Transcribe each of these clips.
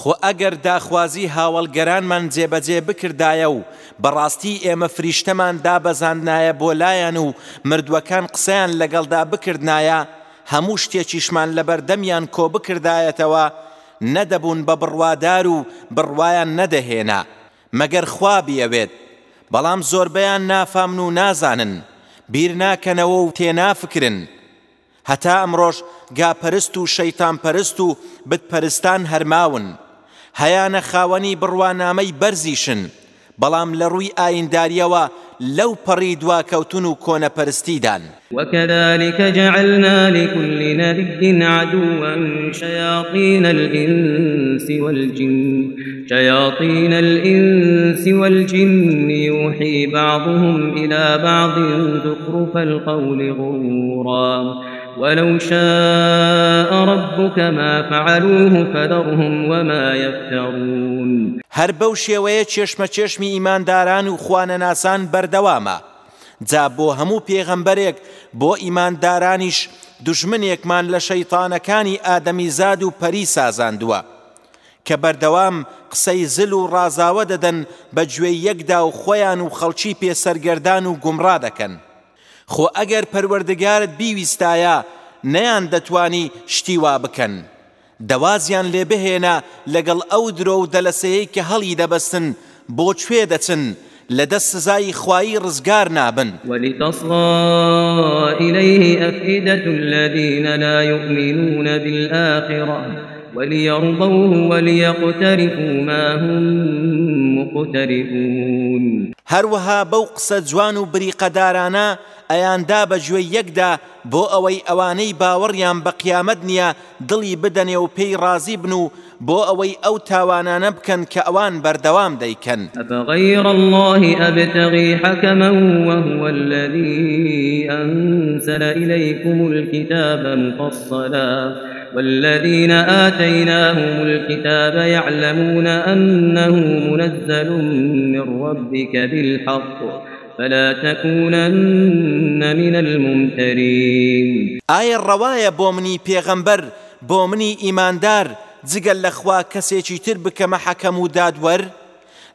خۆ ئەگەر داخوازی هاوڵگەرانمان جێبەجێ بکردایە و بەڕاستی ئێمە فریشتەمان دابەزانایە بۆ لایەن و مردووەکان قسەیان لەگەڵدا بکردایە هەموو شتێکیشمان لەبەردەمیان کۆ بکردایەتەوە نەدەبوون بە بڕوادار و بڕوایان نەدەهێنا مەگەر خوابیەوێت بەڵام زۆربەیان نافامن و نازانن بیر ناکەنەوە و تێنافکردن هەتا ئەمڕۆژ گاپەرست و شەیتان پەرست و بتپەرستان هەرماون هەیانە خاوەنی بڕوانامەی بەرزیشن بەڵام لە ڕووی ئاینداریەوە لەو پەڕی دواکەوتن و کۆنەپەرستیدان وەکەدالیکە جعلنا لكل نبي عدوا شياطين الإنس والجن شياطين الإنس والجن يوحي بعضهم إلى بعض زخرف القول غرورا ولو شاء ربك ما فعلوه فذرهم وما يفترون هەر بەو شێوەیە چێشمە چێشمی ئیمانداران و خوانەناسان بەردەوامە جا بۆ هەموو پێغەمبەرێک بۆ ئیماندارانیش دژمنێکمان لە شەیتانەکانی ئادەمی زاد و پەری سازاندووە کە بەردەوام قسەی زل و ڕازاوە دەدەن بە گوێی یەکدا و خۆیان و خەڵکی پێسەرگەردان و گومڕا دەکەن خۆ ئەگەر پەروەردگارت بیویستایە نەیان دەتوانی شتیوا بکەن دەوازیان لێ بهێنە لەگەڵ ئەو درۆ و دەلەسەیەی کە هەڵی دەبەستن بۆ کوێ دەچن لەدەست سزای خوایی ڕزگار نابن وەلیتەسڵ إليه أفئدة الذين لا يؤمنون بالآخرة وليرضوه وليقترفوا ما هم مقترفون هەروەها بەو قسە جوان و بریقەدارانە ئەیاندا بە گوێ یەکدا بۆ ئەوەی ئەوانەی باوەڕیان بە قیامەت نییە دڵی بدەنێ و پێی ڕازی بن و بۆ ئەوەی ئەو تاوانانە بکەن کە ئەوان بەردەوام دەیکەن ئەفغەیر الله ئەبتەغی حەکەمە وهو الذي أنزل إليكم الكتاب مفصلا والذين آتيناهم الكتاب يعلمون أنه منزل من ربك بالحق فلا تكونن من الممترين آية الرواية بومني بيغمبر بومني إيماندار جگەل لەخوا کەسێکی تر بکەمە حەکەم و دادوەر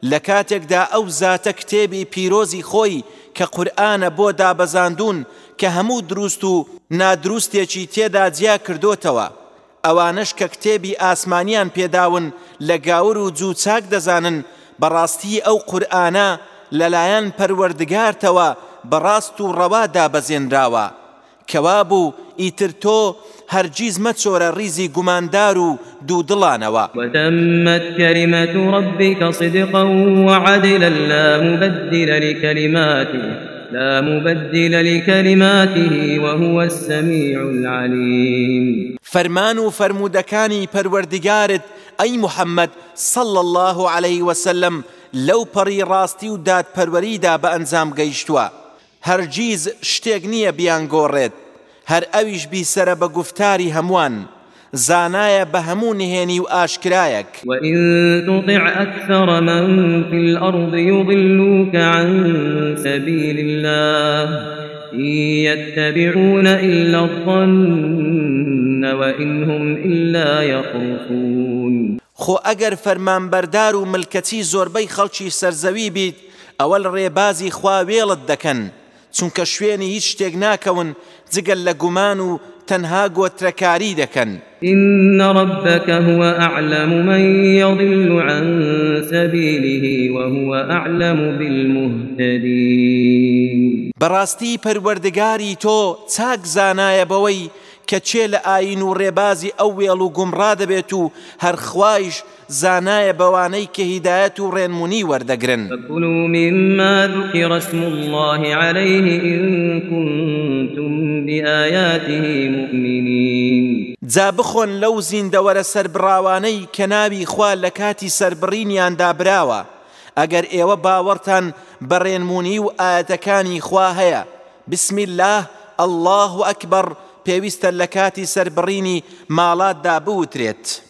لە کاتێکدا ئەو زاتە کتێبی پیرۆزی خۆی کە قورآانە بۆ دابەزاندون کە هەموو دروست و نادروستێکی تێدا جیا کردوتەوە ئەوانش کە کتێبی ئاسمانیان پێداون لە گاور و جوو چاک دەزانن بەڕاستی ئەو قورآانە لەلایەن پەروەردگارتەوە بەڕاست و ڕەوا دابەزێنراوە کەوا بوو ئیتر تۆ هەرگیز مەچۆرە ریزی گوماندار و دوودڵانەوە وتمت كلمة ربك صدقا وعدلا لا مبدل لكلماته لا مبدل لكلماته وهو السميع العليم فرمان فرمودكاني پروردگارت أي محمد صلى الله عليه وسلم لو پري راستي وداد پروريدا بأنزام گيشتوا هرجيز شتيق نية بيان گورت هر اويش بي سر بگفتاري هموان زانایە بە هەموو نهێنی و ئاشکرایەک وإنتطع أكثر من في الأرض يضلوك عن سبيل الله إن يتبعون إلا الظن وإن هم إلا يخرصون خۆ ئەگەر فەرمانبەردار و ملکەتی زۆربەی خەڵکی سەرزەوی بیت ئەوە ڕێبازی خواوێڵت دەکەن چونکە شوێنی هیچ شتێک ناکەون جگەل لە گومان و تەنها گۆترەکاری دەکەن إن ربك هو أعلم من يضل عن سبيله وهو أعلم بالمهتدين براستي پروردگاري تو تاك زانايا بوي کە چێ لە ئاین و ڕێبازی ئەو وێڵ و گومڕا دەبێت و هەرخوایش زانایە بەوانەی کە هیدایەت و ڕێنمونی وەردەگرن مما ذكر اسم الله عليه إن كنتم بآياته مؤمنين جا بخۆن لەو زیندەوەرە سربراوانەی کە ناوی خوا لە کاتی سربڕینیاندا براوە ئەگەر ئێوە باوەڕتان بەڕێنمونی و ئاەتەکانی خوا هەیە بسم الله الله ئەکبەر پێویستە لە کاتی سربڕینی ماڵاتدا بوترێت.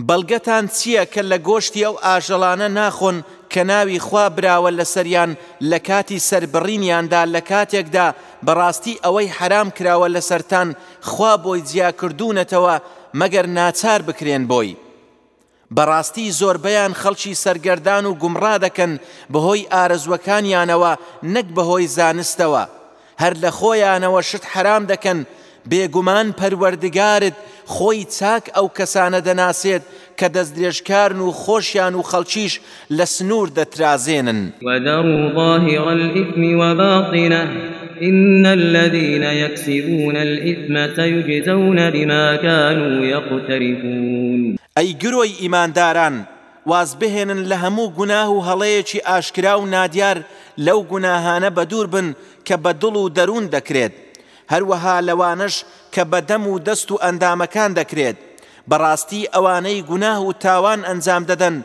بەڵگەتان چییە کە لە گۆشتی ئەو ئاژەڵانە ناخۆن کە ناوی خوا براوە لەسەریان لە کاتی سربڕینیاندا لە کاتێکدا بەڕاستی ئەوەی حرام کراوە لەسەران خوا بۆی جیاکردوونەتەوە مەگەر ناچار بکرێن بۆی. بەڕاستی زۆربەیان خەڵکی سەرگەردان و گومڕا دەکەن بەهۆی ئارزوەکانیانەوە نەک بەهۆی زانستەوە، هەر لە خۆیانەوە شت حرام دەکەن بێگومان پەروەردگارت خۆی چاک ئەو کەسانە دەناسێت کە دەست درێژکارن و خۆشیان و خەڵکیش لە سنوور دەترازێنن وەدەڕوڵهیڕئمی وەباقینە. إن الذين يكسبون الإثم سيجزون بما كانوا يقترفون أي قروي إيمان داران واز بهێنن لە هەموو گوناه و هەڵەیەکی ئاشکرا و نادیار لەو گوناهانە بەدوور بن کە بە دڵ و دەروون دەکرێت هەروەها لەوانش کە بەدەم و دەست و ئەندامەکان دەکرێت بەڕاستی ئەوانەی گوناه و تاوان ئەنجام دەدەن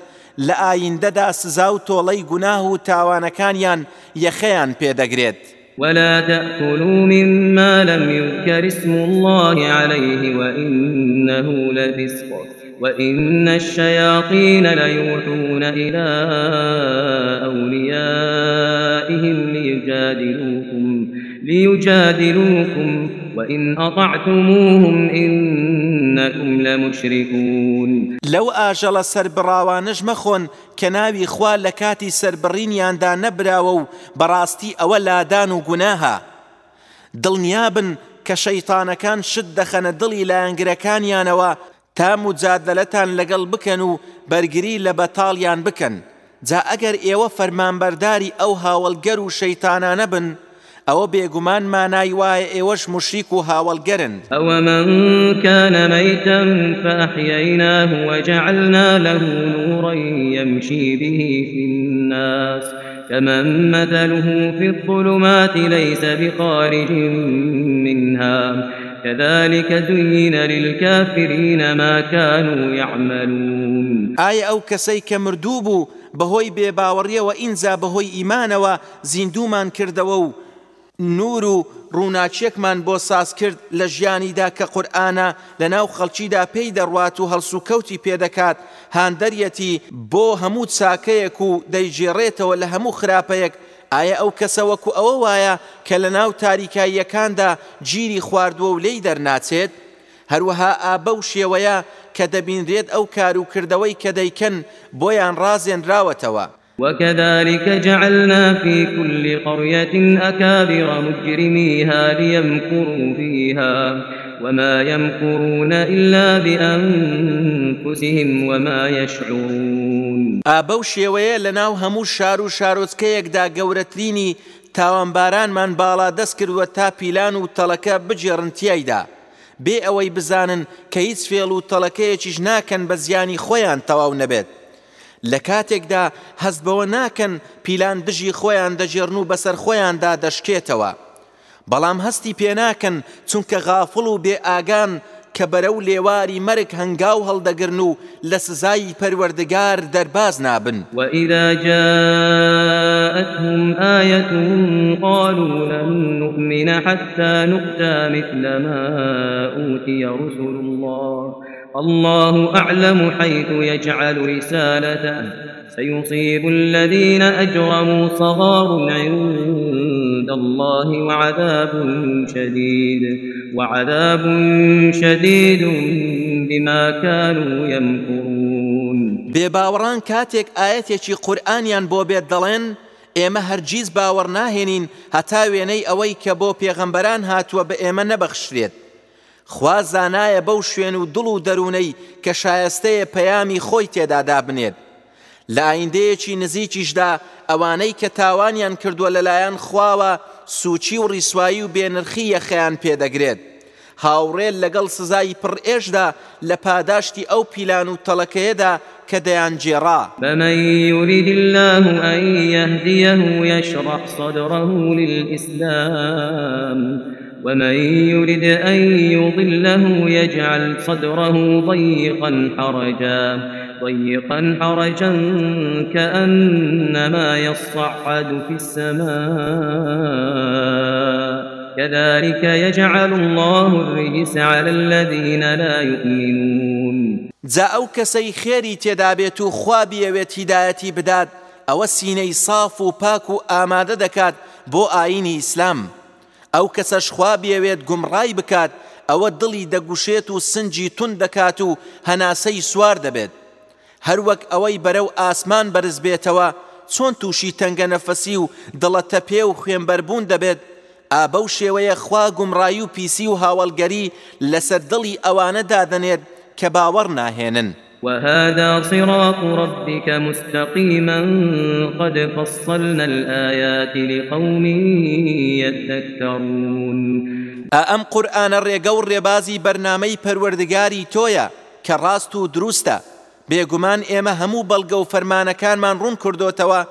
لە ئایندەدا سزا و تۆڵەی گوناه و تاوانەکانیان یەخەیان پێدەگرێت ولا تأكلوا مما لم يذكر اسم الله عليه وإنه لفسق وإن الشياطين ليوحون إلى أوليائهم ليجادلوكم ليجادلوكم وإن أطعتموهم إنكم لمشركون لو آجل سربراوانج مخون كناوي خوال لكاتي سربرين ياندا نبراو براستي أولا دانو قناها دڵنیابن کە شەیتانەکان شت دەخەنە دڵی لایەنگرەکانیانەوە تا مجادلەتان لەگەڵ بکەن و بەرگری لە بەتاڵیان بکەن جا ئەگەر ئێوە فەرمانبەرداری ئەو هاوڵگەر و شەیتانانە بن ئەوە بێگومان مانای وایە ئێوەش مشریک و هاوڵگەرن ئەوە منکانە مەتم فەحیەیناه وجعلنا له نورا يمشي به في الناس كمن مثله في الظلمات ليس بخارج منها كذلك زين للكافرين ما كانوا يعملون ئایا ئەو کەسەی کە مردوو بوو بەهۆی بێباوەڕیەوە ئینجا بەهۆی ئیمانەوە زیندومان کردەوە و نور و ڕووناچێکمان بۆ ساز کرد لە ژیانیدا کە قورآە لە ناو خەڵکیدا پێی دەڕوات و هەڵسوکەوتی پێدەکات هاندەریەتی بۆ هەموو چاکەیەک و دەیژێڕێتەوە لە هەموو خراپەیەک ئایا ئەو کەسە وەکو ئەوە وایە کە لە ناو تاریکاییەکاندا گیری خواردووە و لی دەرناچێت هەروەها ئابە و شێوەیە کە دەبینرێت ئەو کار و کردەوەی کە دەیکەن بۆیان ڕازێنراوەتەوە وكذلك جعلنا في كل قرية أكابر مجرميها ليمكروا فيها وما يمكرون إلا بأنفسهم وما يشعرون ئابەو شێوەیە لە ناو هەموو شار و شارۆچکەیەکدا گەورەترینی تاوانبارانمان باڵا دەست کردووە تا پیلان و تەڵەکە بجێڕنتیایدا بێ ئەوەی بزانن کە هیچ فێڵ و تەڵەکەیەکیش ناکەن بە زیانی خۆیان تەواو نەبێت لە کاتێکدا هەست بەوە ناکەن پیلان دژی خۆیان دەژێرن و بەسەر خۆیاندا دەشکێتەوە. بەڵام هەستی پێناکەن چونکە غافڵ و بێ ئاگان کە بەرە و لێواری مەرگ هەنگاو هەڵدەگرن و لە سزایی پەروەردگار دەرباز نابن وإذا جاءتهم آية قالوا لن نؤمن حتى نؤتى مثل ما أوتي رسل الله الله أعلم حيث يجعل رسالته سيصيب الذين أجرموا صغار عند الله وعذاب شديد وعذاب شديد بما كانوا يمكرون بباوران كاتك آياتي قرآنيان بوبيت دلين ئێمە هەرگیز باوەڕ ناهێنین هەتا وێنەی ئەوەی کە بۆ پێغەمبەران هاتووە بە ئێمە نەبەخشرێت خوا زانایە بەو شوێن و دڵ و دەرونەی کە شایستەیە پەیامی خۆی تێدادا بنێت لە ئایندەیەکی نزیکیشدا ئەوانەی کە تاوانیان کردووە لەلایەن خواوە سوچی و ڕیسایی و بێنرخی یەخەیان پێدەگرێت هاوڕێن لەگەڵ سزای پڕئێشدا لە پاداشتی ئەو پیلان و تەڵەکەیەدا کە دەیان جێڕا بەمەوری الله ئەهدیە و یشڕ صدڕه للئیسلام. ومن يرد أن يضله يجعل صدره ضيقا حرجا ضيقا حرجا كأنما يصعد في السماء كذلك يجعل الله الرجس على الذين لا يؤمنون جا ئەو کەسەی خێری تێدابێت و خوا بیەوێت هیدایەتی بدات ئەوە سینەی صاف و پاک و ئامادە دەکات بۆ ئاینی ئیسلام. ئەو کەسەش خوا بێوێت گومڕای بکات ئەوە دڵی دەگوشێت و سنجی تون دەکات و هەناسەی سوار دەبێت هەروەک ئەوەی بەرەو ئاسمان بەرز بێتەوە چۆن تووشی تەنگە نەفەسی و دڵەتە پێ و خوێنبەربوون دەبێت ئابە و شێوەیە خوا گومڕایی و پیسی و هاوڵگەری لەسەر دڵی ئەوانە دادەنێت کە باوەڕ ناهێنن. وهذا صراط ربك مستقيما قد فصلنا الآيات لقوم يذكرون ئەم قورآانە ڕێگە و ڕێبازی بەرنمەی پەروەردگاری تۆیە کە ڕاست و دروستە بێگومان ئێمە هەموو بەڵگە و فەرمانەکانمان ڕوون کردوتەوە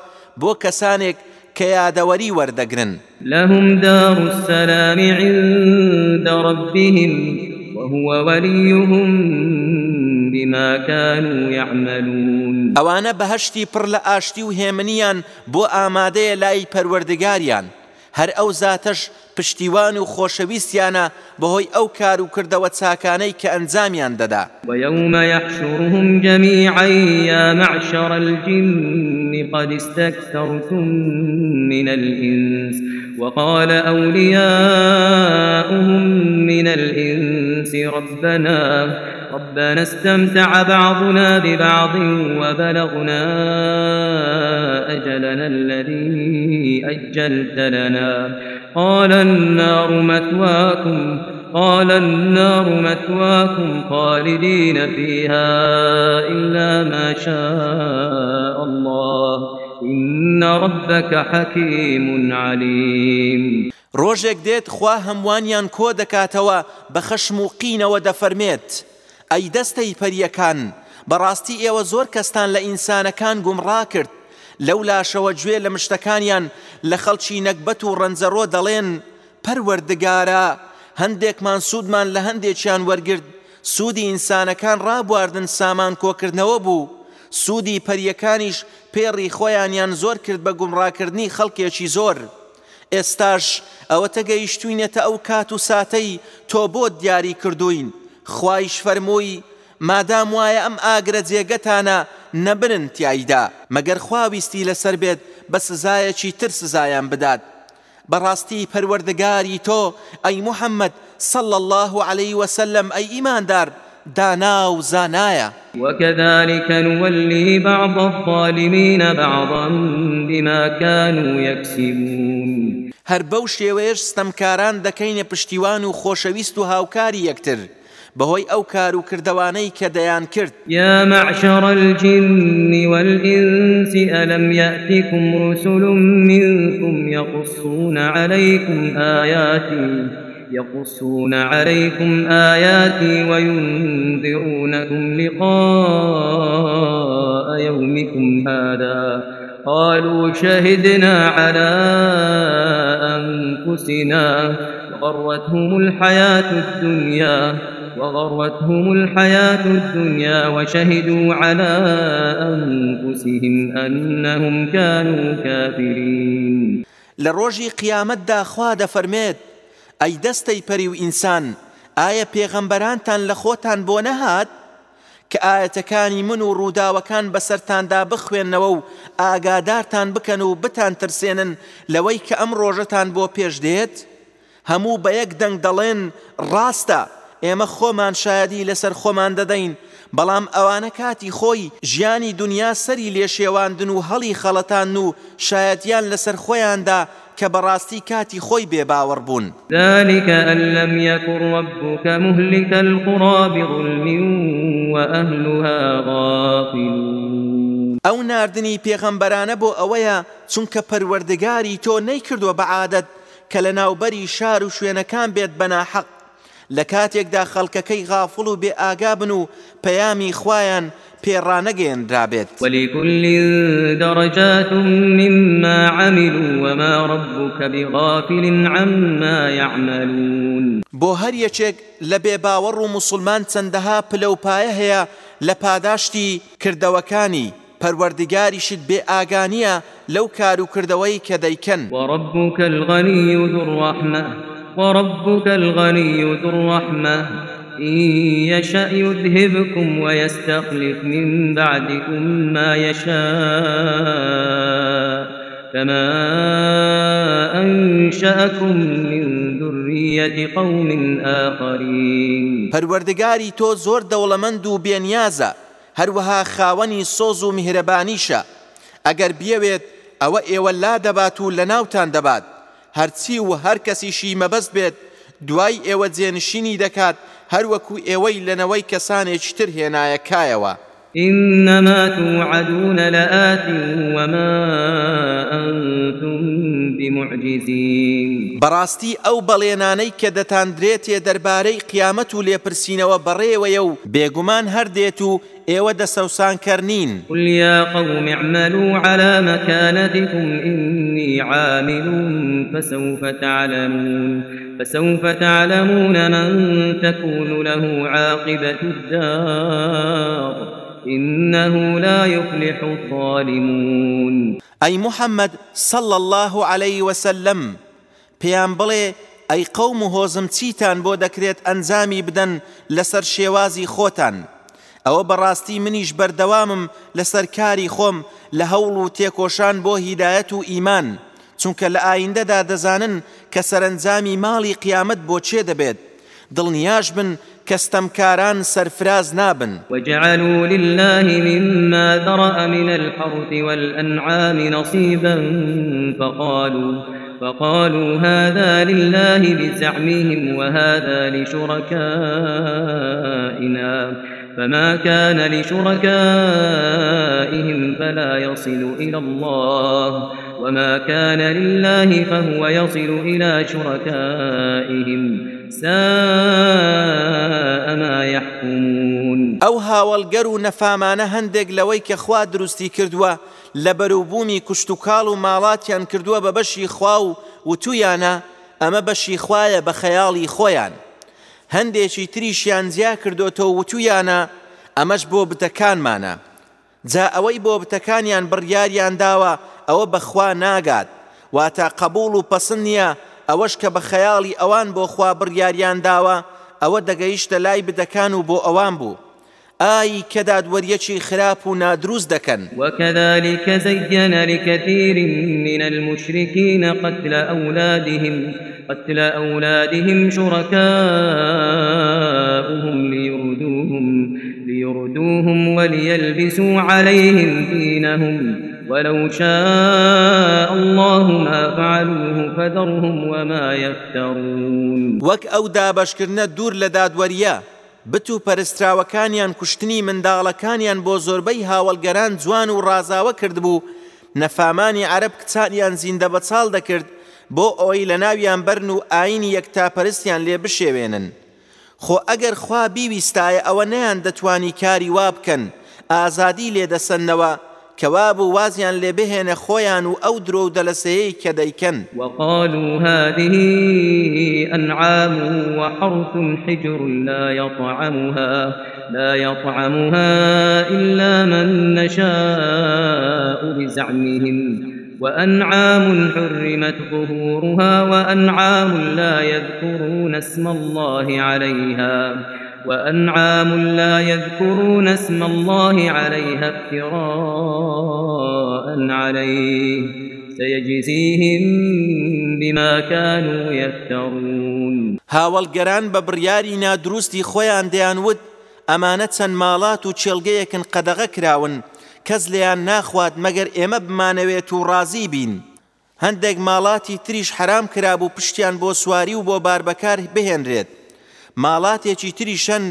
بۆ کەسانێک کە یادەوەری وەردەگرن لەهم داوسەرامی عندە ڕبیهم وهوە وەریهم بما كانوا يعملون ئەوانە بەهشتی پڕ لە ئاشتی و هێمنیان بۆ ئامادەیە لای پەروەردگاریان هەر ئەو زاتەش پشتیوان و خۆشەویستیانە بەهۆی ئەو کار و کردەوە چاکانەی کە ئەنجامیان دەدا وەومە یەحشوهم جەمیعە مەعشەڕ الجن قد استكثرتم من الإنس وقال أولياؤهم من الإنس ربنا ربنا استمتع بعضنا ببعض وبلغنا أجلنا الذي أجلت لنا قال النار مثواكم قال النار مثواكم خالدين فيها إلا ما شاء الله إن ربك حكيم عليم ڕۆژێک دێت خوا هەموانیان کۆ دەکاتەوە بە خەشم و قینەوە دەفەرمێت ئەی دەستەی پەریەکان بەڕاستی ئێوە زۆر کەستان لە ئینسانەکان گومڕا کرد لەو لاشەوە گوێ لە مشتەکانیان لە خەڵکی نەکبەت و ڕەنجەڕۆ دەڵێن پەروەردگارە هەندێکمان سوودمان لە هەندێکیان وەرگرت سوودی ئینسانەکان ڕابواردن سامان کۆکردنەوە بوو سوودی پەریەکانیش پێڕی خۆیانیان زۆر کرد بە گومڕاکردنی خەڵکێکی زۆر ئێستاش ئەوە تەگەیشتوینێتە ئەو کات و ساتەی تۆ بۆ دیاری کردوین خوایش فەرمووی مادام وایە ئەم ئاگرە جێگەتانە نەبرن تایدا مەگەر خواویستی لەسەر بێت بە سزایەکی تر سزایان بدات بەڕاستی پەروەردەگاری تۆ ئەی محەممەد صلى الله عليه وسلم أي إيمان دار داناو زانايا وكذلك نولي بعض الظالمين بعضا بما كانوا يكسبون هەر بەو شێوەیەش ستەمکاران دەکەینە پشتیوان و خۆشەویست و هاوکاری یەکتر بەهۆی ئەو کار و کردوانەی کە دەیان کرد یا معشر الجن والإنس ألم يأتكم رسل منكم يقصون عليكم آياتي يقصون عليكم آياتي وينذرونكم لقاء يومكم هذا قالوا شهدنا على أنفسنا وغرتهم الحياة الدنيا وغرتهم الحياة الدنيا وشهدوا على أنفسهم أنهم كانوا كافرين لروجي قيامت دا خواد فرميت أي دستي بريو إنسان ئایا پێغەمبەرانتان لە خۆتان بۆ نەهات کە ئاەتەکانی من و ڕووداوەکان بەسەرتاندا بخوێننەوە و ئاگادارتان بکەن و بتان ترسێنن لەوەی کە ئەم ڕۆژەتان بۆ پێش دێت هەموو بە یەک دەنگ دەڵێن ڕاستە ئێمە خۆمان شایدی لەسەر خۆمان دەدەین بەڵام ئەوانە کاتی خۆی ژیانی دنیا سەری لێشێواندن و هەڵی خەڵەتان و شایەتیان لەسەر خۆیاندا کە بەڕاستی کاتی خۆی بێباوەڕ بوون ذلكکە ئەلم یەکوڕبکە مهلیکە القڕابی غولمی وەهلوها غاافون ئەو نردنی پێغەمبەرانە بۆ ئەوەیە چونکە پەروەردگاری تۆ نەیکردووە بەعادەت کە لە ناوبەری شار و شوێنەکان بێت بەناحەق لە کاتێکدا خەڵکەکەی غافڵ و بێ ئاگا بن و پەیامی خوایان پێڕانەگەێنرابێت وەلیکلی دەڕجات مما عامل وما ربك بغافل عما يعملون بۆ هەر یەکێک لە بێباوەڕ و مسلمان چەندەها پلەپایە هەیە لە پاداشتی کردەوەکانی پەروەردگاریشت بێ ئاگانیە لەو کار و کردەوەی کە دەیکەن وەڕبووکە الغەنی و دوڕحمە. وربك الغني ذو الرحمة إن يشأ يذهبكم ويستخلف من بعدكم ما يشاء كما أنشأكم من ذرية قوم آخرين پروردگاری تو زور دولمند و بینیازه هەروەها خاوەنی سۆز و میهرەبانیشە ئەگەر بیەوێت ئەوە ئێوە لا دەبات و لە ناوتان دەبات هەرچی و هەر کەسیشی مەبەست بێت دوای ئێوە جێنشینی دەکات هەروەکو ئێوەی لەنەوەی کەسانێکتر هێنایە کایەوە إنما توعدون لآت وما أنتم بمعجزين براستي أو بليناني كدتان دريتي درباري قيامة ليبرسينة وبريويو بيقمان هرديتو ئێوە دەسەوسانکەر نین قولیا قەومعمل و علامەکانەتیکم إني عامل فسوف تعلمون فسوف تعلمون من تكون له عاقبة الدار إنه لا يفلح الظالمون أي محمد صلى الله عليه وسلم پیان بڵێ ئەی قەوم و هۆزم چیتان بۆ دەکرێت ئەنجامی بدەن لەسەر شێوازی خۆتان. ئەوە بەڕاستی منیش بەردەوامم لەسەر کاری خۆم لە هەوڵ و تێکۆشان بۆ هیدایەت و ئیمان چونکە لە ئایندەدا دەزانن کە سەرنجامی ماڵی قیامەت بۆ چێ دەبێت دڵنیاش بن كستمكاران سرفراز نابن وجعلوا لله مما ذرأ من الحرث والأنعام نصيبا فقالوا فقالوا هذا لله بزعمهم وهذا لشركائنا فما كان لشركائهم فلا يصل إلى الله وما كان لله فهو يصل إلى شركائهم ساء ما يحكمون أو هاوالقر نفامان هندق لويك خوا دروستي كردوا لبروبومي كشتوكال مالاتيان كردوا ببشي خواو وتويانا أما بشي خوايا بخيالي خويان هەندێکی تریشیان زیا کردوەوە وتویانە ئەمەش بۆ بتەکانمانە جا ئەوەی بۆ بتەکانیان بڕیاریان داوە ئەوە بەخوا ناگات واتە قبول و پەسن نییە ئەوەش کە بە خەیاڵی ئەوان بۆ خوا بڕیاریان داوە ئەوە دەگەیشتە لای بدەکان و بۆ ئەوان بوو ئای کە دادوەریەکی خراپ و نادروست دەکەن وەکەذلكکە زەگەنە لکەتیری منە المشرکینە قتل ئەولادهم قتل أولادهم شركاؤهم ليردوهم, ليردوهم وليلبسوا عليهم دينهم ولو شاء الله ما فعلوه فذرهم وما يفترون وك أو دابشكرنا الدور لداد ورياه بت و پەرستراوەکانیان کوشتنی منداڵەکانیان بۆ زۆربەی هاوڵگەران جوان و ڕازاوە کردبوو نەفامانی عرب کچانیان زیندە بەچال دەکرد بۆ ئەوی لە ناویان بەرن و ئاینی یەکتاپەرستیان لێ بشێوێنن خۆ ئەگەر خوا بیویستایە ئەوە نەیان دەتوانی کاری وا بکەن ئازادی لێدەسەنەوە کەوا بوو وازیان لێ بهێنە خۆیان و ئەو درۆ و دەلەسەیەی کە دەیکەن وقال و هذه أنعام وحرث حجر لا يطعمها لا يطعمها إلا من نشاء بزعمهم وأنعام حرمت ظهورها وأنعام لا يذكرون اسم الله عليها وأنعام لا يذكرون اسم الله عليها افتراء عليه سيجزيهم بما كانوا يفترون هاوڵگەران بە بڕیاری نادروستی خۆیان دەیانوت ئەمانە چەند ماڵات و چێلگەیەکن قەدەغە کراون کەس لێیان ناخوات مەگەر ئێمە بمانەوێت و ڕازی بین هەندێک ماڵاتی تریش حرام کرابوو پشتیان بۆ سواری و بۆ باربەکار بهێنرێت ماڵاتێکی تری شەن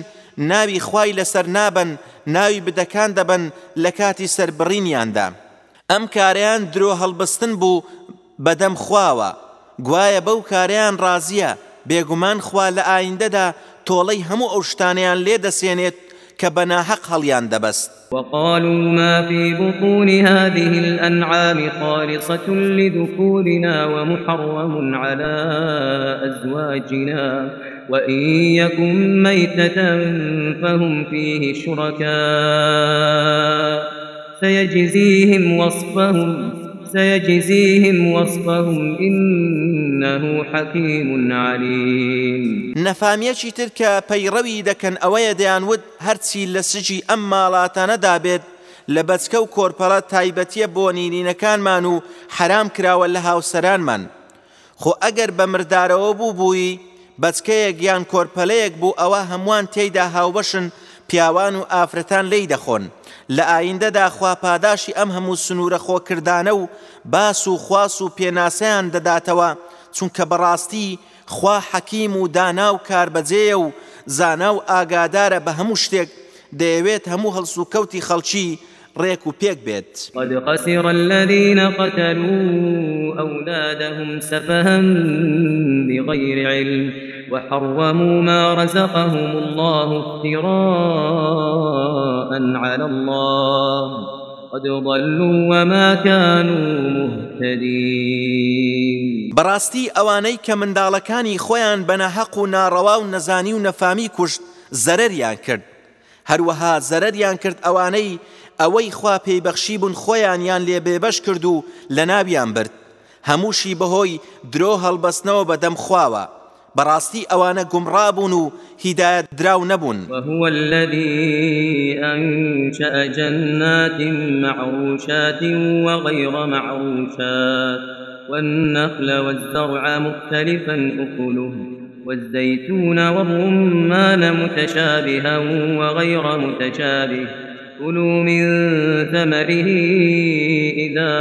ناوی خوای لەسەر نابن ناوی بدەکان دەبن لە کاتی سربڕینیاندا ئەم کاریان درۆ هەڵبستن بوو بەدەم خواوە گوایە بەو کاریان ڕازیە بێگومان خوا لە ئایندەدا تۆڵەی هەموو ئەو شتانیان لێ دەسێنێت کە بەناحق هەڵیان دەبەست وقالوا ما في بطون هذه الأنعام خالصة لذكورنا ومحرم على أزواجنا وإن يكن ميتة فهم فيه شركاء سيجزيهم وصفهم سيجزيهم وصفهم إنه حكيم عليم نەفامیەکی ترکە پەیڕەوی دەکەن ئەوەیە دەیانوت هەرچی لە سجی ئەم ماڵاتانە دابێت لە بەچکە و کۆرپەڵە تایبەتیە بۆ نینینەکانمان و حرام کراوە لە هاوسەرانمان خۆ ئەگەر بە مردارەوە بوو بووی بەچکەیەک یان کۆرپەلەیەک بوو ئەوە هەمووان تێیدا هاوبەشن پیاوان و ئافرەتان لی دەخۆن لە ئایندەدا خواپاداشی ئەم هەموو سنوورە خۆکردانە و باس و خواس و پێناسەیان دەداتەوە چونکە بەڕاستی خوا حەکیم و دانا و کاربەجێە و زانا و ئاگادارە بە هەموو شتێک دەیەوێت هەموو هەڵسوکەوتی خەڵکی ريك وبيك بيت قد خسر الذين قتلوا أولادهم سفها بغير علم وحرموا ما رزقهم الله افتراء على الله قد ضلوا وما كانوا مهتدين براستي أواني كمندالكاني خويا بنهق ناروا ونزاني ونفامي كشت زرريان كرد هەروەها زەرەریان کرد ئەوانەی ئەوەی خوا پێیبەخشی بوون خۆیانیان لێ بێبەش کرد و لە ناویان برد هەمووشی بەهۆی درۆ هەڵبەستنەوە بەدەم خواوە بەڕاستی ئەوانە گومڕابوون و هیدایەت دراو نەبوون هو الذي أنشأ جنات معروشات وغير معروشات والنخل والزرع مختلفا أكله والزيتون والرمان متشابها وغير متشابه كلوا من ثمره إذا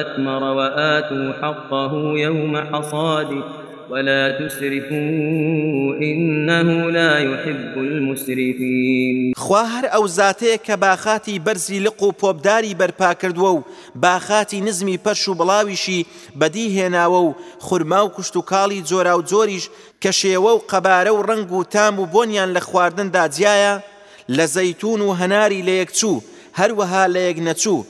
أثمر وآتوا حقه يوم حصاده ولا تسرفوا إنه لا يحب المسرفين خواهر ئەو زاتەیە کە باخاتی بەرزی لق و پۆبداری بەرپا کردووە و باخاتی نزمی پەرش و بڵاویشی بەدی هێناوە و خورما و کوشت و کاڵی جۆرا و جۆریش کە شێوە و قەبارە و ڕنگ و تام و بۆنیان لە خواردندا جیایە لە زەتون و هەناری لە یەکچوو هەروەها لە یەک نەچوو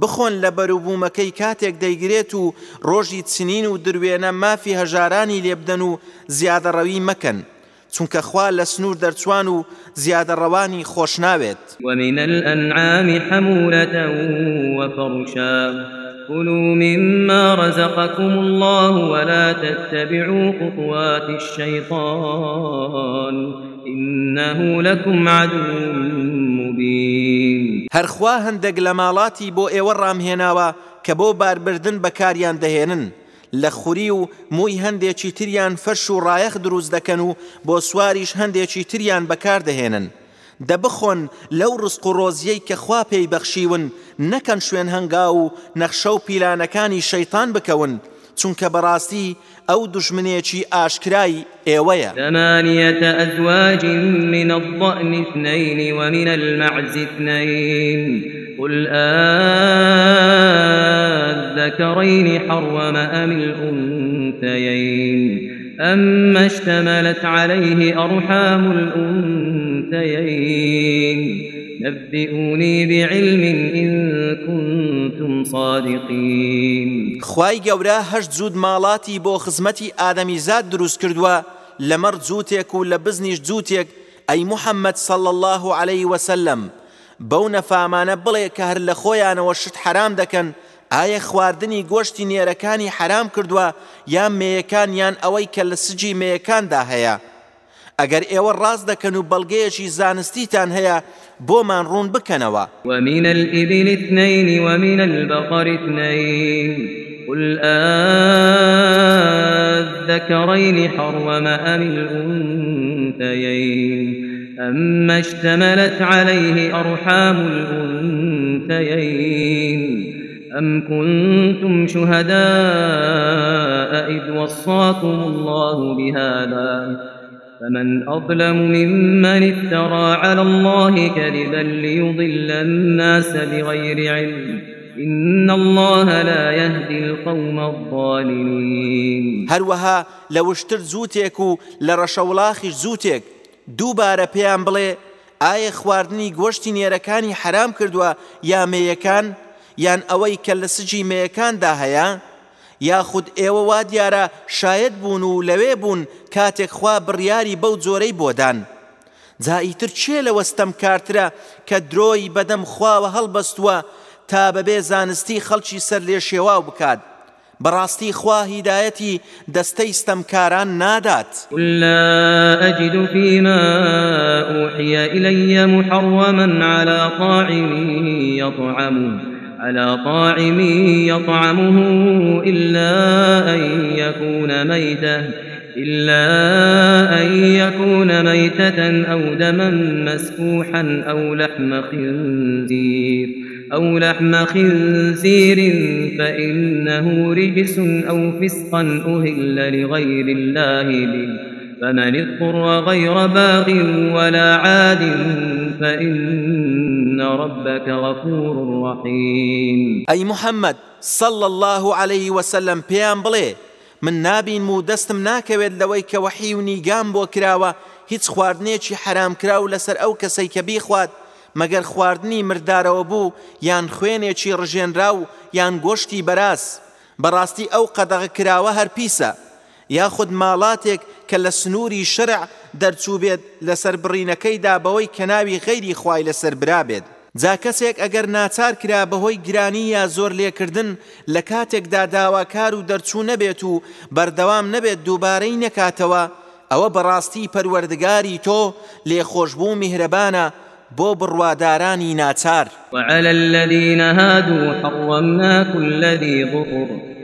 بخۆن لە بەروبوومەکەی کاتێک دەیگرێت و ڕۆژی چنین و دروێنە مافی هەژارانی لێبدەن و زیادەڕەوی مەکەن. چونکە خوا لە سنوور دەرچوان و زیادەڕەوانی خۆش ناوێت ومن الأنعام حمولة وفرشا كلوا مما رزقكم الله ولا تتبعوا خطوات الشيطان إنه لكم عدو مبين هەرخوا هەندێک لە ماڵاتی بۆ ئێوە ڕامهێناوە کە بۆ باربردن بەکاریان دەهێنن لە خوری و مووی هەندێکی تریان فەرش و ڕایەخ دروست دەکەن و بۆ سواریش هەندێکی تریان بەکاردەهێنن دەبخۆن لەو ڕسق و ڕۆزیەی کە خوا پێی بەخشیون نەکەن شوێن هەنگاو و نەخشە و پیلانەکانی شەیتان بکەون چونکە بەڕاستی ئەو دشمنێکی ئاشکرای ئێوەیە دەمانیەتە ئەزواج من الضأن اثنين ومن المعز اثنين قل أذكرين حرم أم الأنثيين أما اشتملت عليه أرحام الأنثيين نبئوني بعلم إن كنتم صادقين خواي گەورە هەشت زود ماڵاتی بۆ خزمەتی ئادەمی زاد دروست کردووە لە مەرد زووتێک و لە بزنیش زووتێک ئەی محەممەد صل الله عليه وسلم بەو نەفامانە بڵێ کە هەر لە خۆیانەوە شت حرام دەکەن ئایا خواردنی گۆشتی نێرەکانی حرام کردووە یان مێیەکان یان ئەوەی کە لە سجی مێیەکاندا هەیە ئەگەر ئێوە ڕاست دەکەن و بەڵگەیەکی زانستیتان هەیە بۆمان ڕوون بکەنەوە ومین الئبل اثنين ومین البقر اثنين قل أذكرين حرم أم الأنثيين أما اشتملت عليه أرحام الأنثيين أم كنتم شهداء إذ وصاكم الله بهذا فمن أظلم ممن افترى على الله كذبا ليضل الناس بغير علم إن الله لا يهدي القوم الظالمين هروها لو اشتر زوتك لرشولاخ زوتك دووبارە پێیان بڵێ ئایا خواردنی گۆشتی نێرەکانی حرام کردووە یا مێیەکان یان ئەوەی کە لە سجی مێیەکاندا هەیە؟ یاخود ئێوە وا دیارە شاید بوون و لەوێ بوون کاتێک خوا بڕیاری بەو جۆرەی بۆدان. جاییتر چێ لە وەستەم کارترە کە درۆی بەدەم خواوە هەڵبەستووە تا بەبێ زانستی خەڵکی سەر لێ شێواو بکات. بەڕاستی خوا هیدایەتی دەستەی ستەمکاران نادات لا ئەجد فيما أوحي إلي محرما على طاعم يطعمه على طاعم يطعمه إلا أن يكون ميتة إلا أن يكون ميتة أو دما مسفوحا أو لحم خنزير أو لحم خنزير فإنه رجس أو فسقا أهل لغير الله به فمن اضطر غير باغ ولا عاد فإن إن ربك غفور رحيم أي محمد صلى الله عليه وسلم بيان بلي من نابین و دەستم ناکەوێت لەوەی کە وەحی و نیگام بۆ کراوە هیچ خواردنێکی حرام کراو لەسەر ئەو کەسەی کە بیخوات مەگەر خواردنی مردارەوە بوو یان خوێنێکی ڕژێنرا و یان گۆشتی بەراز بەڕاستی ئەو قەدەغ کراوە هەر پیسە یاخود ماڵاتێک کە لە سنووری شرع دەرچوو بێت لەسەر بڕینەکەیدا بەوەی کەناوی غەیری خوای لەسەر برابێت جا کەسێک ئەگەر ناچار کرا بەهۆی گرانی یا زۆر لێکردن لە کاتێکدا داواکار و دەرچوو نەبێت و بەردەوام نەبێت دووبارەی نەکاتەوە ئەوە بەڕاستی پەروەردگاری تۆ لێخۆشببوو میهرەبانە بۆ بڕوادارانی ناچار وعلى الذين هادوا حرمنا كل ذي ظفر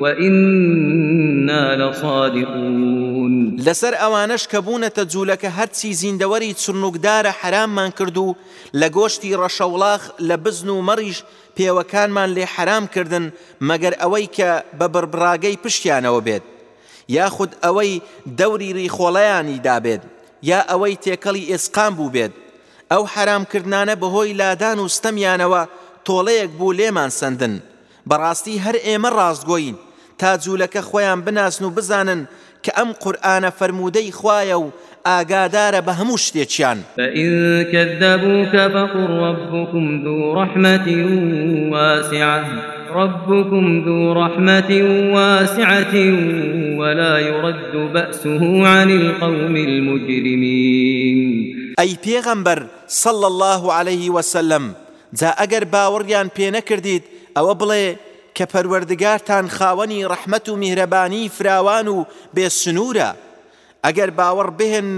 وإنا لصادقون لسر ئەوانش کە بوونەتە جوولەکە هەرچی زیندەوەری چرنوکدارە حراممان کردو لە گۆشتی ڕەشەوڵاخ لە بزن و مەڕیش پێوەکانمان لێ حرام کردن مەگەر ئەوەی کە بە بربراگەی پشتیانەوە بێت یاخود ئەوەی دەوری ڕیخۆڵەیانی دابێت یا ئەوەی تێکەڵی ئێسقام بوو بێت ئەو حرامکردانە بەهۆی لادان و ستەمیانەوە تۆڵەیەک بوو لێمان سندن بەڕاستی هەر ئێمە ڕاستگۆین تا جوولەکە خۆیان بناسن و بزانن کە ئەم قورآانە فرەرمودەی خوایە و ئاگادارە بە هەموو شتێکیان کەدەبووکە بەقڕ ربكم ذو رحمة واسعة ربكم ذو رحمة واسعة ولا يرد بأسه عن القوم المجرمين أي پیغمبر صلى الله عليه وسلم جاء أجر باوريان پێ نەکردیت ئەوە بڵێ کە پەروەردگارتان خاوەنی ڕەحمەت و میهرەبانی فراوان و بێسنوورە ئەگەر باوەڕ بهێن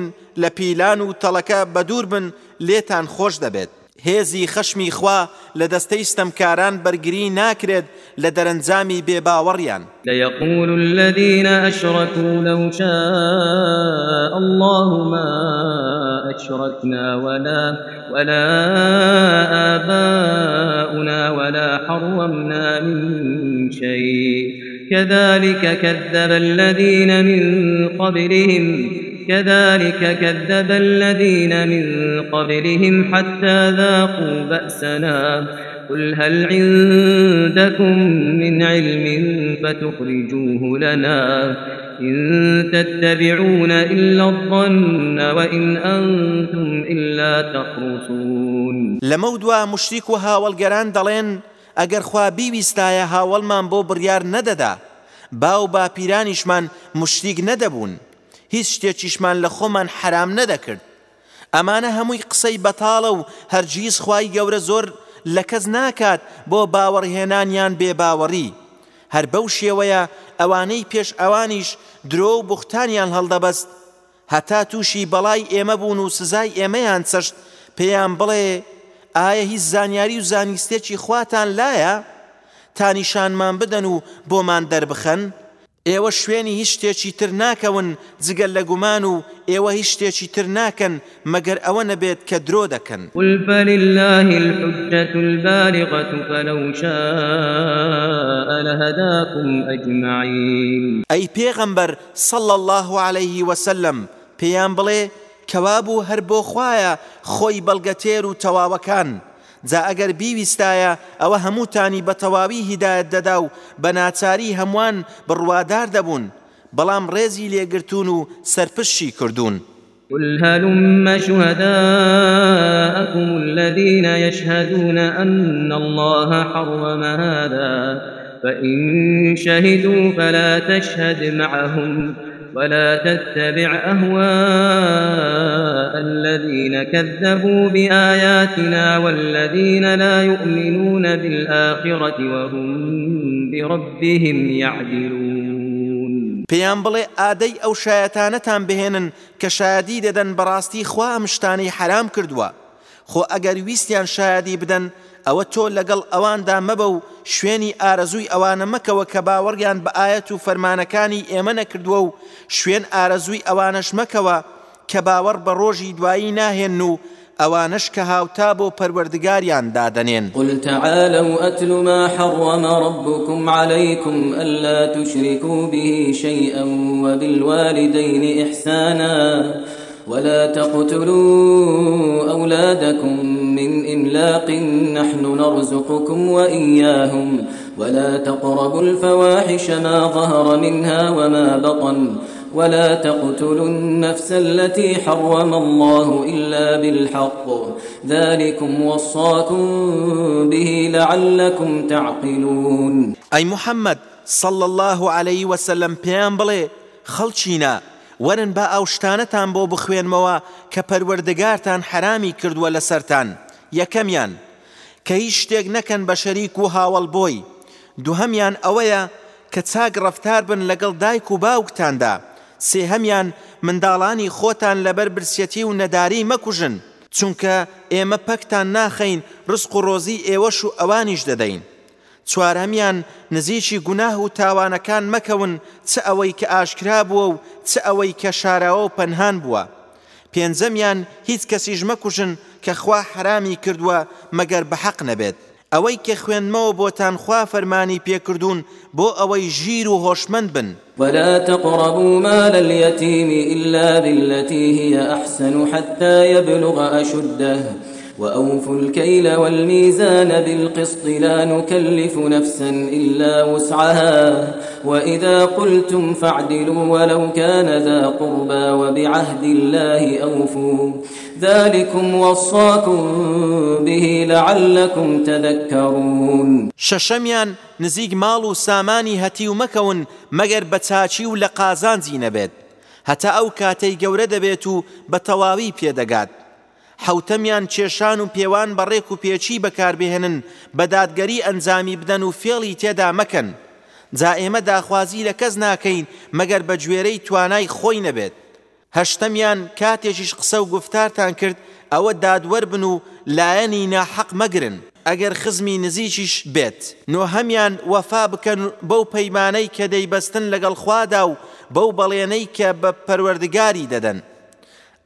لە پیلان و تەڵەکە بەدوور بن لێتان خۆش دەبێت هێزی خەشمی خوا لە دەستەی ستەمکاران بەرگری ناکرێت لە دەرەنجامی بێباوەڕیان لە یقول الذيە ئەشڕەت و لەوچ اللهما أشركنا ولا ولا آباؤنا ولا حرمنا من شيء كذلك كذب الذين من قبلهم كذلك كذب الذين من قبلهم حتى ذاقوا بأسنا قل هل عندكم من علم فتخرجوه لنا إن تتبعون إلا الظن وإن أنتم إلا تخرصون لمودوا مشرك هاولگران دلين ئەگەر خوا بیویستایە هاوڵمان بۆ بڕیار نەدەدا باو باپیرانیشمان مشتیک نەدەبوون هیچ شتێکیشمان لە خۆمان حرام نەدەکرد ئەمانە هەمووی قسەی بەتاڵە و هەرگیز خوای گەورە زۆر لە کەس ناکات بۆ باوەڕهێنانیان بێ باوەڕی هەر بەو شێوەیە ئەوانەی پێش ئەوانیش درۆ و بوختانیان هەڵدەبەست هەتا تووشی بەڵای ئێمە بوون و سزای ئێمەیان چەشت پێیان بڵێ ئایا هیچ زانیاری و زانیستێکی خواتان لایە؟ تانیشانمان بدەن و بۆمان دەربخەن ئێوە شوێنی هیچ شتێکی تر ناکەون جگەل لە گومان و ئێوە هیچ شتێکی تر ناکەن مەگەر ئەوە نەبێت کە درۆ دەکەن ولفەلی اللهی الحجة البالغة فلو شاء لهداكم أجمعين ئەی پێغەمبەر صلى الله عليه وسلم پێیان بڵێ کەوابوو هەر بۆ خوایە خۆی بەڵگەتێر و تەواوەکان جا ئەگەر بیویستایە ئەوە هەمووتانی بە تەواوی هیدایەت دەدا و بە ناچاری هەمووان بڕوادار دەبوون بەڵام ڕێزی لێگرتون و سەرپشی کردوون. قل هلم شهداءكم الذين يشهدون أن الله حرم هذا فإن شهدوا فلا تشهد معهم ولا تتبع أهواء الذين كذبوا بآياتنا والذين لا يؤمنون بالآخرة وهم بربهم يعدلون پێیان بڵێ ئادەی ئەو شایەتانەتان بهێنن کە شادی دەدەن بەڕاستی خوا ئەم شتانی حرام کردووە خۆ ئەگەر ویستیان شایدی بدەن ئەوە تۆ لەگەڵ ئەواندا مەبە و شوێنی ئارەزووی ئەوانە مەکەوە کە باوەڕیان بە ئاەت و فەرمانەکانی ئێمە نەکردووە و شوێن ئارەزووی ئەوانەش مەکەوە کە باوەڕ بە ڕۆژی دوایی ناهێن و ئەوانش کە هاوتا بۆ پەروەردگاریان دادەنێن قلتەعاالە و ئەتل ما حڕوەمە ڕبكم عليهیکم ئەللا توشریک و به شيئا وبالوالدين إحسانا ولا تقتلوا أولادكم من إملاق نحن نرزقكم وإياهم ولا تقربوا الفواحش ما ظهر منها وما بطن ولا تقتلوا النفس التي حرم الله إلا بالحق ذلكم وصاكم به لعلكم تعقلون أي محمد صلى الله عليه وسلم بيان بلي خلشينا وەرن بە ئەو شتانەتان بۆ بخوێنمەوە کە پەروەردەگارتان حرامی کردووە لەسەران یەکەمیان کە هیچ شتێک نەکەن بە شەریک و هاوڵ بۆی دوهەمیان ئەوەیە کە چاک ڕفتار بن لەگەڵ دایک و باوکتاندا سێهەمیان منداڵانی خۆتان لەبەر برسەتی و نەداری مەکوژن چونکە ئێمە پەکتان ناخەین ڕسق و ڕۆزی ئێوەش و ئەوانیش دەدەین چوارەمیان نزیکی گوناه و تاوانەکان مەکەون چ ئەوەی کە ئاشکرا بووە و چ ئەوەی کە شاراوە و پەنهان بووە پێنجەمیان هیچ کەسیش مەکوژن کە خوا حرامی کردووە مەگەر بە حەق نەبێت ئەوەی کە خوێنمەوە بۆتان خوا فەرمانی پێکردوون بۆ ئەوەی ژیر و هۆشمەند بن ولا تقربوا مال اليتيم إلا بالتي هي أحسن حتى يبلغ أشده وأوفوا الكيل والميزان بالقسط لا نكلف نفسا إلا وسعها وإذا قلتم فاعدلوا ولو كان ذا قربى وبعهد الله أوفوا ذلكم وصاكم به لعلكم تذكرون ششميان نزيق مالو ساماني هتيو مكون مگر بتاچی و لە قازان زیینە بێت هەتا ئەو کاتەی گەورە دەبێت و بە تەواوی پێدەگات حوتەمیان کێشان و پێوان بەڕێک و پێچی بەکاربهێنن بەدادگەری ئەنجامی بدەن و فێڵی تێدا مەکەن جا ئێمە داخوازی لە کەس ناکەین مەگەر بە گوێرەی توانای خۆی نەبێت هەشتەمیان کاتێکیش قسە و گفتارتان کرد ئەوە دادوەەر بن و لایەنی ناحەق مەگرن ئەگەر خزمی نزیکیش بێت نۆ هەمان وەفا بکەن بەو پەیمانەی کە دەیبەستن لەگەڵ خوادا و بەو بەڵێنەی کە بە پەروەردگاری دەدەن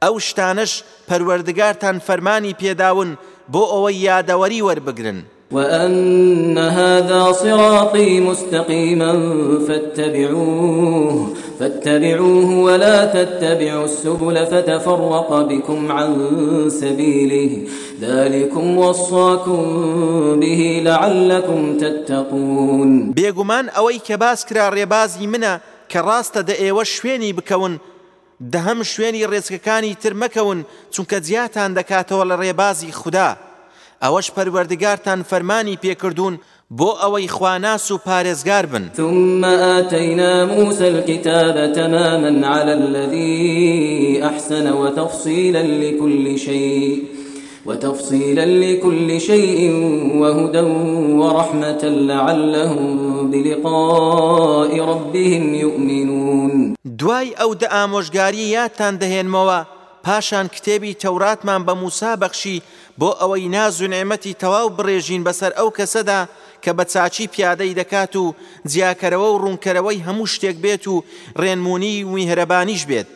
ئەو شتانش پەروەردگارتان فەرمانی پێداون بۆ ئەوەی یادەوەری وەربگرن. وأن هذا صراطي مستقيما فاتبعوه فاتبعوه ولا تتبعوا السبل فتفرق بكم عن سبيله ذلكم وصاكم به لعلكم تتقون بيغمان أوي كباس كرا ريبازي منا كراست دا ايوه شويني بكون دەهەم شوێنی ڕێزگەکانی تر مەکەون چونکە جیاتان دەکاتەوە لە ڕێبازی خوددا ئەوەش پەروەردگارتان فەرمانی پێکردوون بۆ ئەوەی خواناس و پارێزگار بن ثم ئاتەینا موسى الكتاب تماما على الذي أحسن وتفصيلا لكل شيء وتفصيلا لكل شيء وهدى ورحمة لعلهم بلقاء ربهم يؤمنون دوای ئەو دە ئامۆژگاری یادتان دەهێنمەوە پاشان کتێبی تەوراتمان بە موسا بەخشی بۆ ئەوەی ناز و نعمەتی تەواو بڕێژین بەسەر ئەو کەسەدا کە بە چاچی پیادەی دەکات و جیاکەرەوە و ڕوونکەرەوەی هەموو شتێک بێت و ڕێنمونی و میهرەبانیش بێت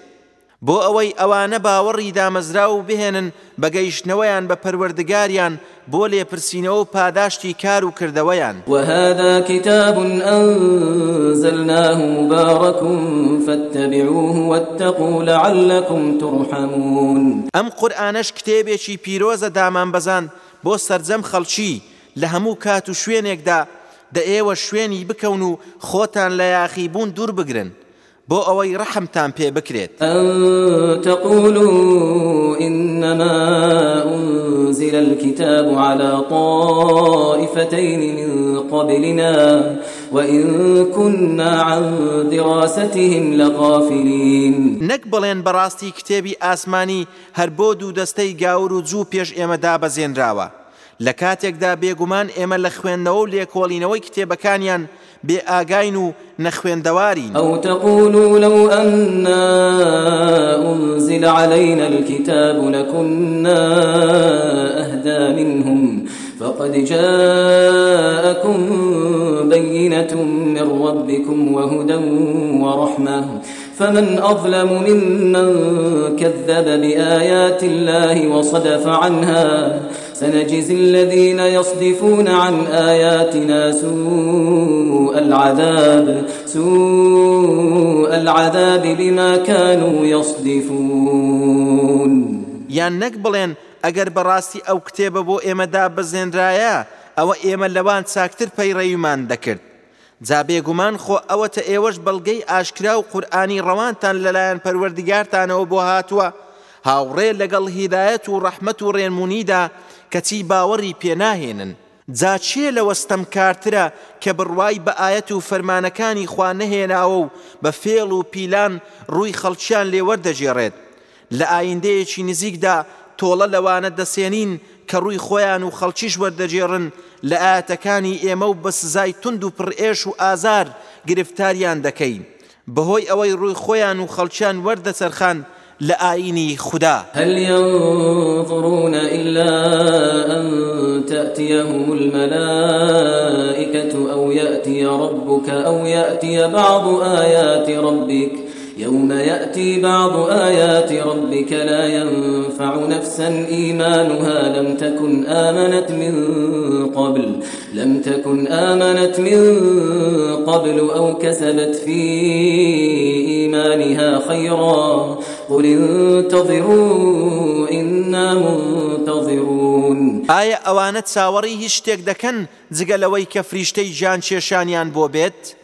بۆ ئەوەی ئەوانە باوەڕی دامەزرا و بهێنن بەگەیشتنەوەیان بە پەروەردگاریان بۆ لێپرسینەوە پاداشتی کار و کردەوەیان وهذا كتاب أنزلناه مبارك فاتبعوه واتقوا لعلكم ترحمون ئەم قورآنش کتێبێکی پیرۆزە دامان بەزان بۆ سرجەم خەڵکی لە هەموو کات و شوێنێکدا دە ئێوە شوێنی بکەون و خۆتان لە یاخیبوون دوور بگرن بۆ ئەوەی ڕەحمتان پێ بکرێت تەقول إنما أنزل الكتاب على طائفتين من قبلنا وإن كنا عن دراستهم لغافلين نەک بڵێن بەڕاستی کتێبی ئاسمانی هەر بۆ دوو دەستەی گاور و جوو پێش ئێمەدا بەزێنراوە لە کاتێکدا بێگومان ئێمە لە خوێندنەوە و لێکۆڵینەوەی کتێبەکانیان بێئگاین و نەخوێندەواری ئەو تەقول و لەو ئەنزیل عليهینە الكتاب لەکنا ئەهدا منهم فقد جاءكم بينة من ربكم وهدى ورحمة فمن أظلم ممن كذب بآيات الله وصدف عنها سنجزي الذين يصدفون عن آياتنا سوء العذاب سوء العذاب بما كانوا يصدفون یان نەک بڵێن ئەگەر بەڕاستی ئەو کتێبە بۆ ئێمەدا بزێنرایە ئەوە ئێمە لەوان چاکتر پەیڕەویمان دەکرد جا بێگومان خۆ ئەوەتە ئێوەش بەڵگەی ئاشکرا و قورآانی ڕەوانتان لەلایەن پەروەردیگارتانەوە بۆ هاتووە هاوڕێ لەگەڵ هیدایەت و ڕەحمت و ڕێنمونیدا کەچی باوەڕی پێناهێنن جاچێ لە وەستەم کارترە کە بڕوای بە ئاەت و فەرمانەکانی خوا نەهێناوە و بە فێڵ و پیلان ڕووی خەڵکیان لێوەردەژێڕێت لە ئایندەیەکی نزیکدا تۆڵە لەوانە دەسێنین کە ڕووی خۆیان و خەڵکیش وەردەجێڕن لە ئاەتەکانی ئێمە و بە سزای تند و پڕئێش و ئازار گرفتاریان دەکەین بەهۆی ئەوەی ڕووی خۆیان و خەڵکیان وەردە سەرخان لە ئاینی خوددا هەل ينظرون إلا أن تأتيهم الملائكة أو يأتي ربك أو يأتي بعض آيات ربك يوم يأتي بعض آيات ربك لا ينفع نفسا إيمانها لم تكن آمنت من قبل لم تكن آمنت من قبل أو كسبت في إيمانها خيرا قل انتظروا إنا منتظرون آية أوانت ساوري هشتك دكن زقلوي كفريشتي جان شيشانيان بوبيت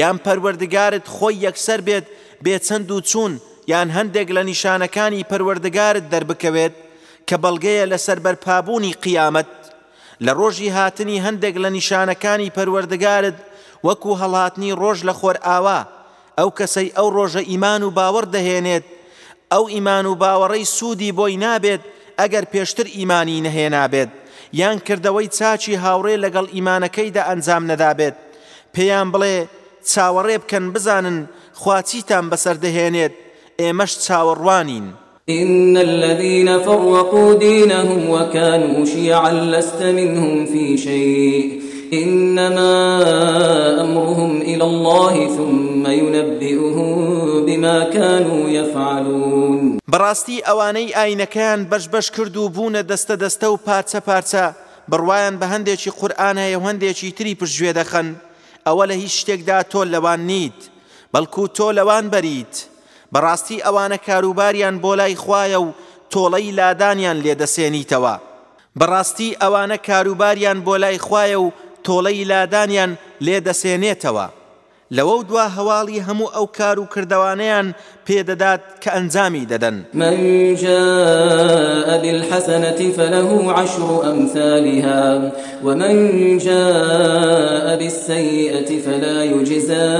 يان پەروەردگارت خۆی یەکسەر بێت بێچەند و چوون یان هەندێک لە نیشانەکانی پەروەردەگارت دەربکەوێت کە بەڵگەیە لەسەر بەرپابوونی قیامەت لە ڕۆژی هاتنی هەندێک لە نیشانەکانی پەروەردەگارت وەکو هەڵاتنی ڕۆژ لە خۆر ئاوا ئەو کەسەی ئەو ڕۆژە ئیمان و باوەڕ دەهێنێت ئەو ئیمان و باوەڕەی سوودی بۆی نابێت ئەگەر پێشتر ئیمانی نەهێنابێت یان کردەوەی چاچی هاوڕێ لەگەڵ ئیمانەکەیدا ئەنجام نەدابێت پێیان بڵێ چاوەڕێ بکەن بزانن خواچیتان بەسەردەهێنێت ئێمەش چاوەڕوانین. إن الذين فرقوا دينهم وكانوا شيعا لست منهم في شيء إنما أمرهم إلى الله ثم ينبئهم بما كانوا يفعلون براستي أواني آينة كان بشبش كردو بون دست دستو پارچە پارچە بڕوایان بە هەندێکی قورآان هەیە هەندێکی تری پشتگوێ دەخەن ئەوە لە هیچ شتێکدا تۆل لەوان نیت. بەڵکو تۆ لەوان بەریت بەڕاستی ئەوانە کاروباریان بۆ لای خوایە و تۆڵەی لادانیان لێدەسێنیتەوە بەڕاستی ئەوانە کاروباریان بۆ لای خوایە و تۆڵەی لادانیان لێدەسێنێتەوە لەوە دوا هەواڵی هەموو ئەو کار و کردوانەیان پێدەدات کە ئەنجامی دەدەن منجاء بالحسنة فله عشر أمثالها ومن جاء بالسيئة فلا يجزى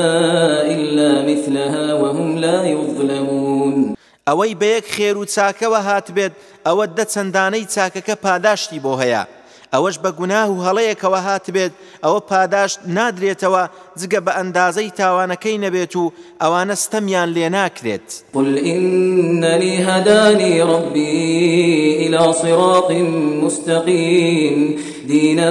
إلا مثلها وهم لا يظلمون ئەوەی بەیەک خێر و چاکەوە هات بێت ئەوە دە چەندانەی چاکەکە پاداشتی بۆ هەیە ئەوەش بە گوناه و هەڵەیەکەوە هاتبێت ئەوە پاداش نادرێتەوە جگە بە ئەندازەی تاوانەکەی نەبێت و ئەوانە ستەمیان لێ ناکرێت قل إنني هداني ربي إلى صراط مستقيم دينا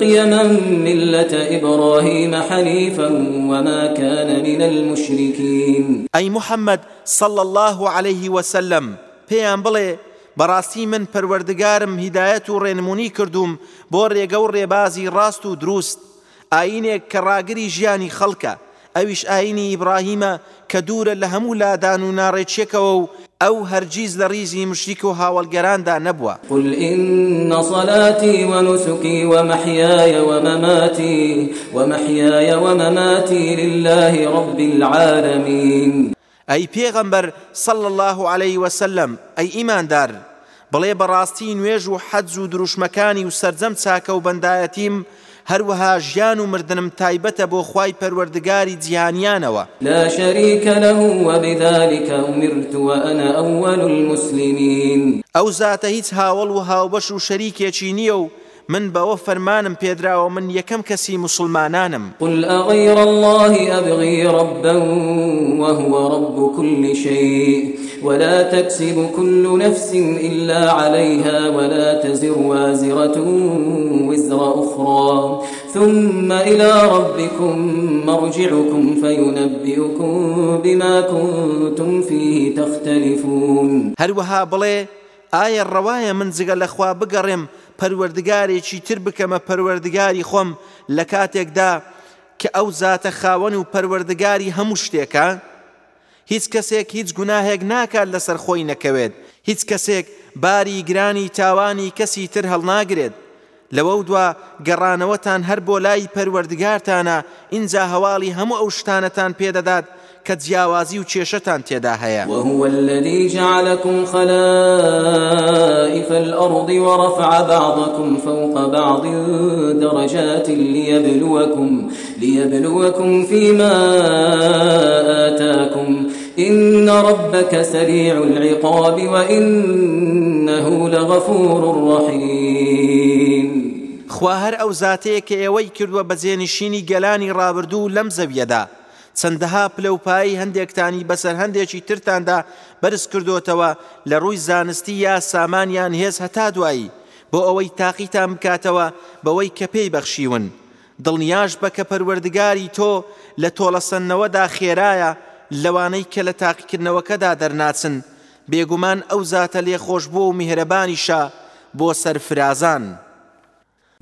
قيما ملة إبراهيم حنيفا وما كان من المشركين أي محمد صلى الله عليه وسلم بيان بلي بەڕاستی من پەروەردگارم هیدایەت و ڕێنمونی کردووم بۆ ڕێگە و ڕێبازی ڕاست و دروست ئاینێک کە ڕاگری ژیانی خەڵکە ئەویش ئاینی ئیبراهیمە کە دوورە لە هەموو لادان و ناڕێچێکەوە و ئەو هەرگیز لە ڕیزی مشریک و هاوڵگەراندا نەبووە قل إن صلاتي ونسكي ومحياي ومماتي ومحياي ومماتي لله رب العالمين ئەی پێغەمبەر سەڵ الله عليه وسلم ئەی ئیماندار بڵێ بەڕاستی نوێژ و حەدز و دروشمەکانی و سرجەم چاکە و بەندایەتیم هەروەها ژیان و مردنم تایبەتە بۆ خوای پەروەردگاری جیهانیانەوە لا شەریکە لە وەبیدالیکە ومرتووە ئەنە ئەوەل المسلمین ئەو زاتە هیچ هاوڵ و هاوبەش و شەریکێکی نییە و من بەوە فەرمانم پێدراوە من یەکەم کەسی مسلمانانم قل أغير الله أبغي ربا وهو رب كل شيء ولا تكسب كل نفس إلا عليها ولا تزر وازرة وزر أخرى ثم إلى ربكم مرجعكم فينبئكم بما كنتم فيه تختلفون هل وها بڵێ ئایا ڕەوایە من جگە لەخوا بگەڕێم پەروەردگارێکی تر بکەمە پەروەردگاری خۆم لە کاتێکدا کە ئەو زاتە خاوەن و پەروەردگاری هەموو شتێکە هیچ کەسێک هیچ گوناهێک ناکات لەسەر خۆی نەکەوێت هیچ کەسێک باری گرانی تاوانی کەسی تر هەڵناگرێت لەوە دووە گەڕانەوەتان هەر بۆ لای پەروەردگارتانە ئینجا هەواڵی هەموو ئەو شتانەتان پێدەدات کە جیاوازی و کێشەتان تێدا هەیە وهو الذي جعلكم خلائف الأرض ورفع بعضكم فوق بعض درجات ليبلوكم ليبلوكم فيما آتاكم إن ربك سريع العقاب وإنه لغفور رحيم خوا هەر ئەو زاتەیە کە ئێوەی کردووە بە جێنشینی گەلانی ڕابردوو لەم زەویەدا چەندەها پلەپایی هەندێکتانی بەسەر هەندێکی ترتاندا بەرز کردوتەوە لە ڕووی زانستی یا سامانیان هێز هەتا دوایی بۆ ئەوەی تاقیتان بکاتەوە بەوەی کە پێی بەخشیون دڵنیاش بەکە پەروەردگاری تۆ لە تۆڵەسەنەوەدا خێرایە لەوانەی کە لە تاقیکردنەوەکەدا دەرناچن بێگومان ئەو زاتە لێ خۆش بۆ و میهرەبانیشە بۆ سەرفرازان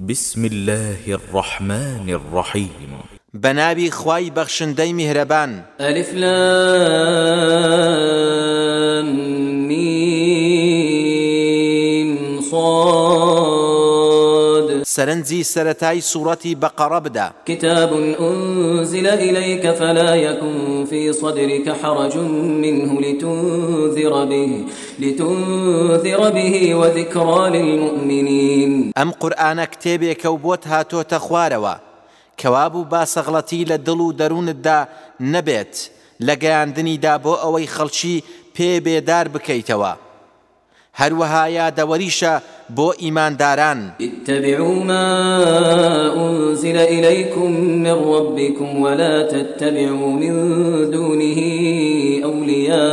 بسم الله الرحمن الرحیم. بنابي خواي بخشن دي مهربان ألف لام ميم صاد سرنزي سرتاي سورتي بقرة بدا كتاب أنزل إليك فلا يكن في صدرك حرج منه لتنذر به لتنذر به وذكرى للمؤمنين أم قرآن كتابك وبوتها توتخواروا کەوابوو باسەغڵەتی لە دڵ و دەروونتدا نەبێت لە گەیاندنیدا بۆ ئەوەی خەڵکی پێ بێدار بکەیتەوە. هەروەها یادەوەریشە بۆ ئیمانداران تەبیعما ئونزیلە ئیلەیکم مڕبیکم وەلا تتەبیع من دونه ئەولیا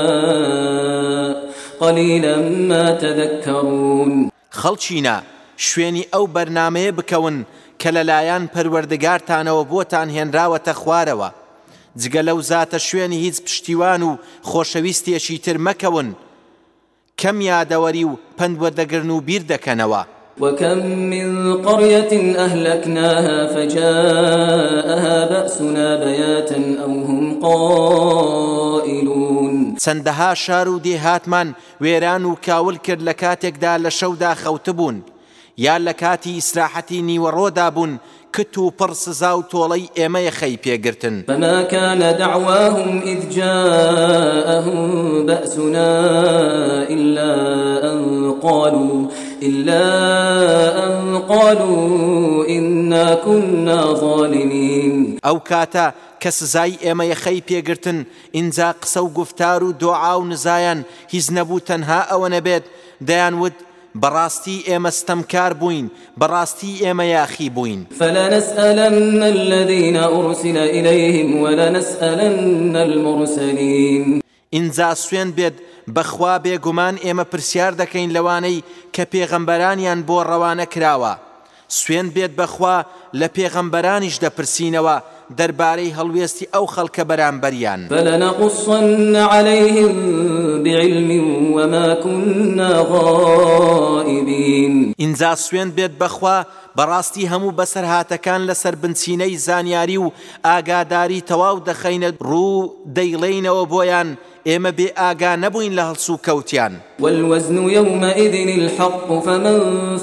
قەلیلە ما تەدەکەون خەڵچینە شوێنی ئەو بەرنمەیە بکەون کە لەلایەن پەروەردگارتانەوە بۆتان هێنراوەتە خوارەوە جگە لەو زاتە شوێنی هیچ پشتیوان و خۆشەویستێکی تر مەکەون کەم یادەوەری و پندوەدەگرن و بیر دەکەنەوە وكم من قرية أهلكناها فجاءها بأسنا بياتا أو هم قائلون چەندەها شار و دێهاتمان وێران و کاول کرد لە کاتێکدا لە شەودا خەوتبوون یا لە کاتی ئیسراحەتی نیوەڕۆدا بوون کت و پڕسزا و تۆڵەی ئێمەیە خەی پێگرتن بەماکانە داواهم ئیدجاهم بەسونا إلا أن قالوا إلا أن قالوا إنا كنا ظالمين أو كاتا کە سزای ئێمە یەخەی پێگرتن ئینجا قسە و گفتار و دۆعا و نزایان هیچ نەبوو تەنها ئەوە نەبێت دەیان وت بەڕاستی ئێمەستەم کار بووین بەڕاستی ئێمە یاخی بووین فلا نسألن الذين أرسل إليهم ولا نسألن المرسلين ئینجا سوێن بێت بەخوا بێگومان ئێمە پرسیار دەکەین لەوانەی کە پێغەمبەرانیان بۆ ڕەوانە کراوە سوێن بێت بەخوا لە پێغەمبەرانیش دەپرسینەوە دەربارەی هەڵوێستی ئەو خەڵکە بەرامبەریان بەلەنەقصن عليهلەیهم بعلمی وەمەکوونەغائبین ئینجا سوێن بێت بەخوا بەڕاستی هەموو بەسەرهاتەکان لەسەر بنچینەی زانیاری و ئاگاداری تەواو دەخەینە ڕوو دەیڵینەوە بۆیان ئێمە بێ ئاگا نەبووین لە هەڵسو کەوتیان والوزن يومئذ الحق فمن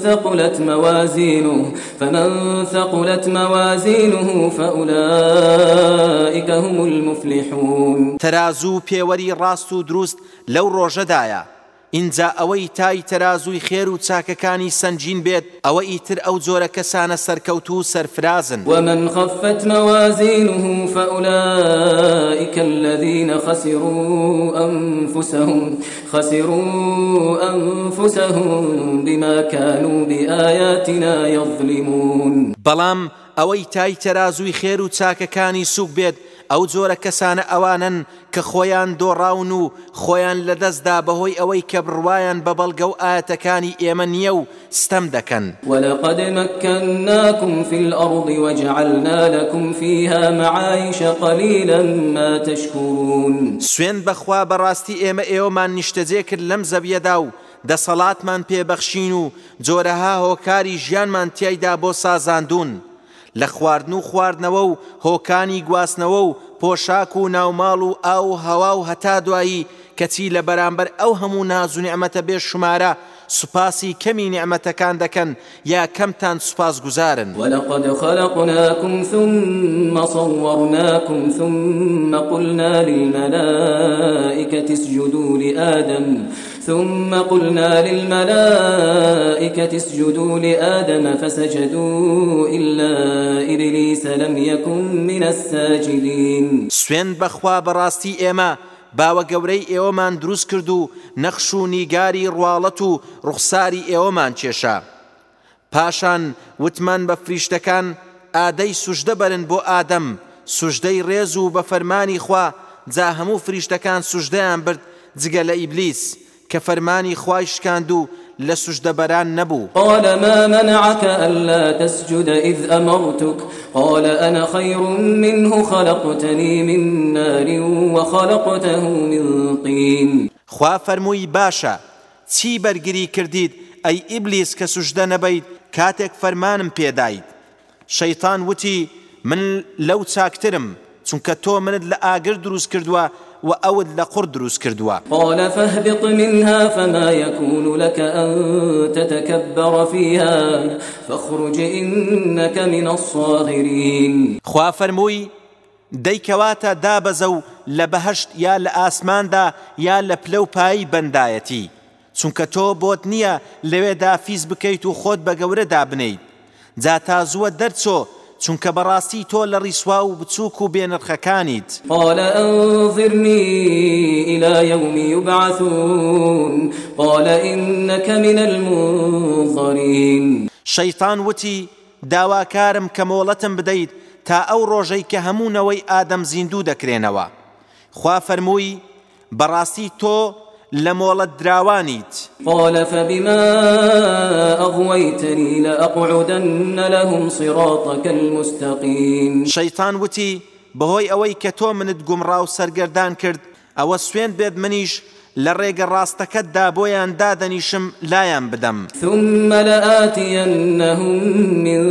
ثقلت موازينه فمن ثقلت موازينه فأولئك هم المفلحون ترازو پێوەری ڕاست و دروست لەو ڕۆژەدایە اینجا ئەوەی تای تەازوی خێر و چاکەکانی سنجین بێت ئەوە ئیتر ئەو جۆرە کەسانە سەرکەوت و سەرفرازن ومن خفت موازينه فأولئك الذين خسروا أنفسهم خسروا أنفسهم بما كانوا بآياتنا يظلمون بەڵام ئەوەی تای تەازوی خێر و چاکەکانی سوک بێت ئەو جۆرە کەسانە ئەوانن کە خۆیان دۆڕاون و خۆیان لەدەستدا بەهۆی ئەوەی کە بڕواان بە بەڵگە و ئاەتەکانی ئێمە نییە و ستەم دەکەن وەلقد مكناكم في الأرض وجعلنا لكم فيها معايش قليلا ما تشكرون سوێن بەخوا بەڕاستی ئێمە ئێوەمان نیشتەجێ کرد لەم زەویەدا و دەسەڵاتمان پێبەخشین و جۆرەها هۆکاری ژیانمان تیایدا بۆ سازاندون لە خواردن و خواردنەوە و هۆکانی گواستنەوە و پۆشاک و ناوماڵ و ئاو هەوا و هەتا دوایی کەچی لە بەرامبەر ئەو هەموو نازونی ئەمەتە بێ شمارە سوپاسی کەمی نعمەتەکان دەکەن یا کەمتان سوپاس گوزارن ولقد خلقناكم ثم صورناكم ثم قلنا للملائكة اسجدوا لآدم ثم قلنا للملائكة اسجدوا لآدم فسجدوا إلا إبليس لم يكن من الساجدين سوين بخوا براستي إما باوە گەورەی ئێوەمان دروست کرد و نەخش و نیگاری ڕواڵەت و ڕوخساری ئێوەمان کێشە. پاشان وتمان بە فریشتەکان ئادەی سوشدە بەرن بۆ ئادەم، سوشدەی ڕێز و بە فەرمانی خوا جا هەموو فریشتەکان سوشدەیان برد جگە لە ئیبلیس کە فەرمانی خوای شکاند و لە سوشدەبەران نەبوو قال ما منعك ألا تسجد إذ أمرتك قال أنا خير منه خلقتني من نار وخلقته من طين خوا فەرمووی باشە چی بەرگری کردید ئەی ئیبلیس کە سوشدە نەبەیت کاتێک فەرمانم پێدایت شەیتان وتی من لەو چاکترم چونکە تۆ منت لە ئاگر دروست کردووە و ئەوت لە قڕ دروست کردووە قالە فەهبط منها فما يكون لك أن تتكبر فيها فاخرج إنك من الصاغرين خوا فرمووی دەیکەواتە دابەزە و لە بەهشت یا لە ئاسماندا یا لە پلە و پایی بەندایەتی چونکە تۆ بۆت نییە لەوێدا فیز بکەیت و خۆت بە گەورەدا بنیت جا تا زووە دەرچۆ چونکە بەڕاستی تۆ لە ڕیسوا و بچووک و بێنرخەکانیت قال انظرني إلى يوم يبعثون قال إنك من المنظرين شەیتان وتی داواکارم کە مۆڵەتم بدەیت تا ئەو ڕۆژەی کە هەمونەوەی ئادەم زیندوو دەکرێنەوە خوا فەرمووی بەڕاستی تۆ لە مۆڵەت دراوانیت قالە بما ئەغوەیتنی لە ئەقعودەن لەهم صراطەکەن مستەقین شەیتان وتی بەهۆی ئەوەی کە تۆ منت گومڕاو سەرگەردان کرد ئەوە سوێن بێت منیش لە ڕێگە ڕاستەکەتدا بۆیان دادەنیشم لایەن بدەم ثم لآتينهم من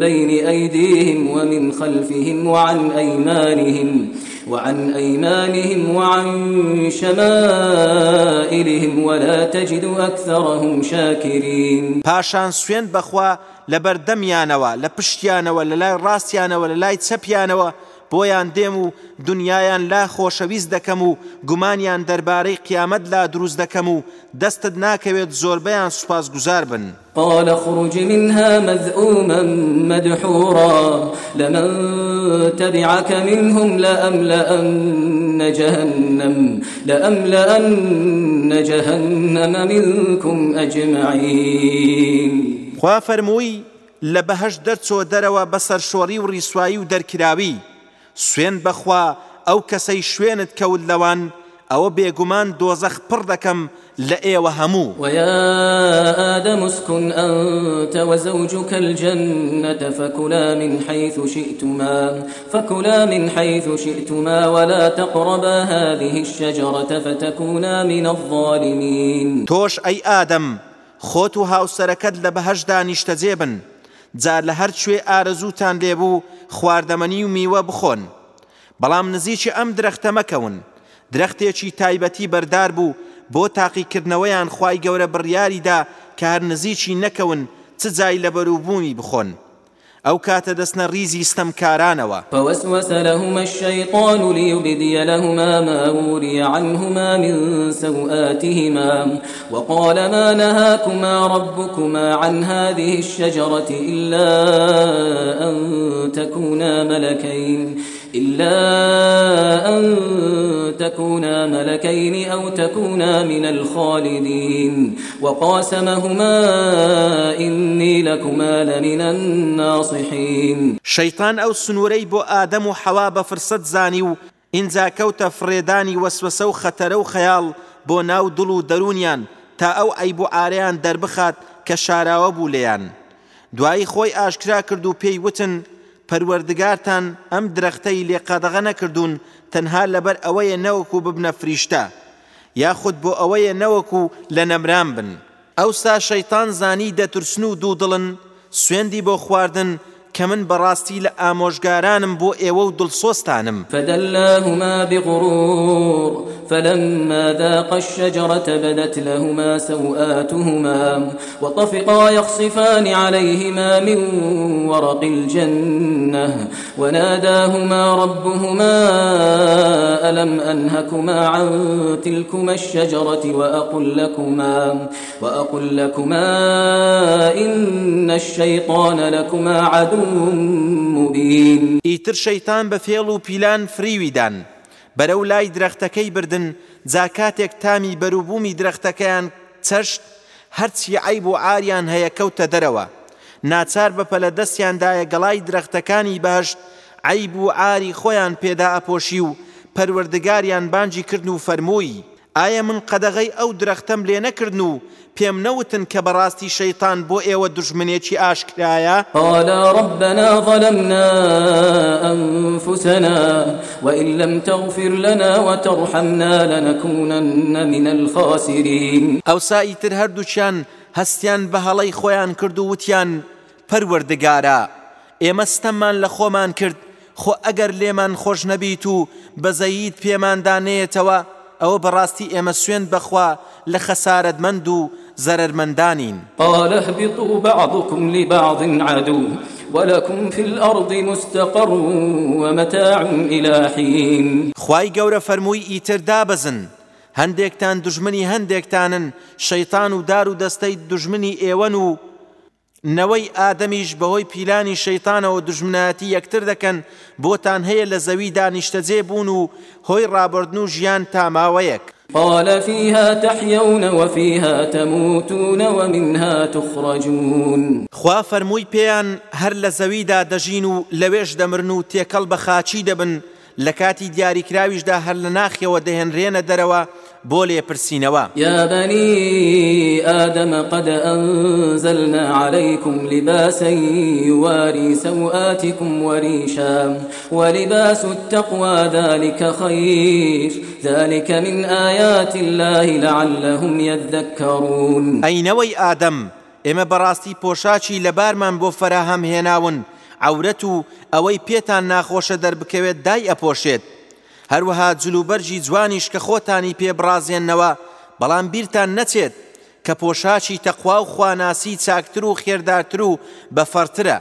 بين أيديهم ومن خلفهم وعن أيمانهم وعن أيمانهم وعن شمائلهم ولا تجد أكثرهم شاكرين پاشان سوێن بەخوا لە بەردەمیانەوە لە پشتیانەوە لە لای ڕاستیانەوە لە لای چەپیانەوە بۆیان دێم و دنیایان لا خۆشەویست دەکەم و گومانیان دەربارەی قیامەت لا دروست دەکەم و دەستت ناکەوێت زۆربەیان سوپاس گوزار بن قال خروج منها مذءوما مدحورا لمن تبعك منهم لأملأن جهنم لأملأن جهنم منكم أجمعين خوا فەرمووی لە بەهش دەرچۆ دەرەوە بەسەر شۆڕی و ڕیسایی و دەرکراوی سوێن بەخوا ئەو کەسەی شوێنت کەوت لەوان ئەوە بێگومان دۆزەخ پڕ دەکەم لە ئێوە هەموو ويا آدم اسكن أنت وزوجك الجنة فكلا من حيث شئتما فكلا من حيث شئتما ولا تقربا هذه الشجرة فتكونا من الظالمين توش أي آدم خۆت و هاوسەرەکەت لە بەهشدا نیشتەجێبن جار لە هەر شوێ ئارەزووتان لێبوو خواردەمەنی و میوە بخۆن بەڵام نزیکی ئەم درەختە مەکەون درەختێکی تایبەتی بەردار بوو بۆ تاقیکردنەوەیان خی گەورە بڕیاریدا کە هەر نزیکی نەکەون چ جای لە بەرووبوومی بخۆن ئەو کاتە دەستنە ریزی ستەمکارانەوە فوەسوەسە لەهمە الشەیطان ليبدي لهما ما وري عنهما من سوآتهما وقال ما نهاكما ربكما عن هذه الشجرة إلا أن تكونا ملكين إلا أن تكونا ملكين أو تكونا من الخالدين وقاسمهما إني لكما لمن الناصحين شيطان أو سنوري بو آدم حواب فرصت زانيو ئینجا کەوتە فرێدانی وەسوسە و خەتەرە و خەیاڵ بۆ ناو دڵ و دەرونیان تا ئەو ئەیب و ئاریان دەربخات کە شاراوە بوو لێیان دوایی خۆی ئاشکرا کرد و پێی وتن پەروەردگارتان ئەم درەختەی لێقادەغە نەکردوون تەنها لەبەر ئەوەیە نەوەکو ببنە فریشتە یاخود بۆ ئەوەیە نەوەکو لە نەمران بن ئەوسا شەیتان زانی دەترسن و دوودڵن سوێندی بۆ خواردن کە من بەڕاستی لە ئامۆژگارانم بۆ ئێوە و دڵسۆستانم فدەلهما بغڕور فلما ذاق الشجرة بدت لهما سوآتهما وطفقا يخصفان عليهما من ورق الجنة وناداهما ربهما ألم أنهكما عن تلكما الشجرة وأقل لكما وأقل لكما إن الشيطان لكما عدو مبین ئیتر شەیتان بە فێڵ و پیلان فریویدان بەرەو لای درەختەکەی بردن زاکاتێک تامی بەروبوومی درەختەکەیان چەشت هەرچی عیب و ئاریان هەیە کەوتە دەرەوە ناچار بە پەلە دەستیاندایە گەڵای درەختەکانی بەهشت عیب و ئاری خۆیان پێدا ئەپۆشی و پەروەردگاریان بانجی کردن و فەرمووی ئایا من قەدەغی ئەو درەختەم لێ نەکردن و پێم نەوتن کە بەڕاستی شەیتان بۆ ئێوە دژمنێکی ئاشکرایە قالا ربنا ظلمنا أنفسنا وإن لم تغفر لنا وترحمنا لنكونن من الخاسرين ئەو سایی تر هەردووچیان هەستیان بە هەڵەی خۆیان کرد و وتیان پەروەردگارە ئێمە ستەممان لە خۆمان کرد خۆ ئەگەر لێمان خۆش نەبیت و بەزەیت پێماندانەیەتەوە ئەوە بەڕاستی ئێمە سوێن بەخوا لە خەسارەتمەند و زەرمەندانین قال اهبطوا بعضكم لبعض عدو ولكم في الأرض مستقر ومتاع إلى حين خواي گەورە فەرمووی ئیتر دابزن هەندێکتان دژمنی هەندێکتانن شەیتان و دار و دەستەی دژمنی ئێوەن و نەوەی ئادەمیش بەهۆی پیلانی شەیتانەوە دژمنەتی یەکتر دەکەن بۆتان هەیە لە زەوی دانیشتەجێ بوون و هۆی ڕابردن و ژیان تاماوەیەک قال فيها تحيون وفيها تموتون ومنها تخرجون خوا فرمووی پێیان هەر لە زەویدا دەژین و لەوێش دەمرن و تێکەڵ بە خاچی دەبن لە کاتی دیاریکراویشدا هەر لە ناخیەوە دەهێنرێنە دەرەوە بۆ لێپرسینەوە یابنی ئادەمە قەد ئەزلنا عليهیکم لیباسی واری سەواتیکم وەریشام وەلیباس التەقوا ذلكکە خەیر ذلكکە من ئايات الله لعلهم يذكرون ئەینەوەی ئادەم ئێمە بەڕاستی پۆشاچی لەبارمان بۆ فەراهەم هێناون عورەت و ئەوەی پێتان ناخۆشە دەربکەوێت دای ئەپۆشێت هەروەها جلوبەرجی جوانیش کە خۆتانی پێبرازێننەوە بەڵام بیرتان نەچێت کە پۆشاچی تەخوا و خواناسی چاکتر و خێردارتر و بەفەرترە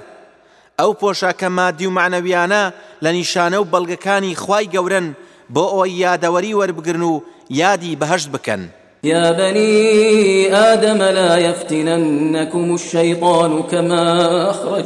ئەو پۆشاکە مادی و معنەویانە لە نیشانە و بەڵگەکانی خوای گەورن بۆ ئەوی یادەوەری وەربگرن و یادی بەهشت بکەن. يا بني آدم لا يفتننكم الشيطان كما أخرج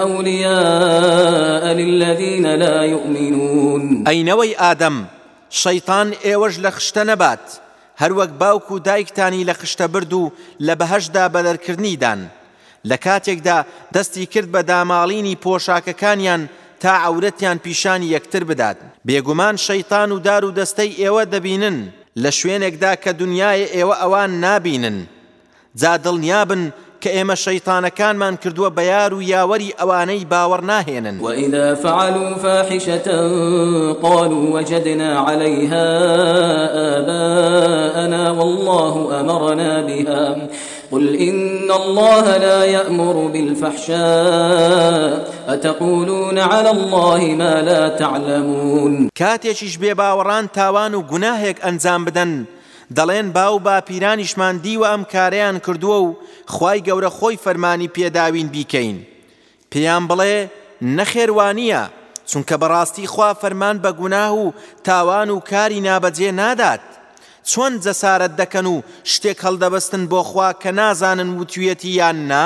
أولياء للذين لا يؤمنون أي نوي آدم شەیتان ئێوەش لە خشتە نەبات هەروەک باوک و دایکتانی لە خشتە برد و لە بەهشدا بەدەرکردنیدان لە کاتێکدا دەستی کرد بە داماڵینی پۆشاکەکانیان تا ئەورەتیان پیشانی یەکتر بدات بێگومان شەیتان و دار و دەستەی ئێوە دەبینن لە شوێنێکدا کە دنیای ئێوە ئەوان نابینن جا دڵنیابن کە ئێمە شەیتانەکانمان کردووە بەیار و یاوەری ئەوانەی باوەڕ ناهێنن وإذا فعلوا فاحشة قالوا وجدنا عليها آباءنا والله أمرنا بها قل إن الله لا يأمر بالفحشاء أتقولون على الله ما لا تعلمون كاتيشيش بێ باوەڕان تاوان و گوناهێک ئەنجام بدەن دەڵێن باو با پیرانیشمان دیوە ئەم کارەیان کردووە و خی گەورە خۆی فەرمانی پێداوین بیکەین پێیان بڵێ نەخێوانە چونکە بەڕاستی خوا فەرمان بە گوناه و تاوان و کاری نابەجێ نادات چۆن جەسارەت دەکەن و شتێک هەڵدەبەستن بۆ خوا کە نازانن وتویەتی یان نا؟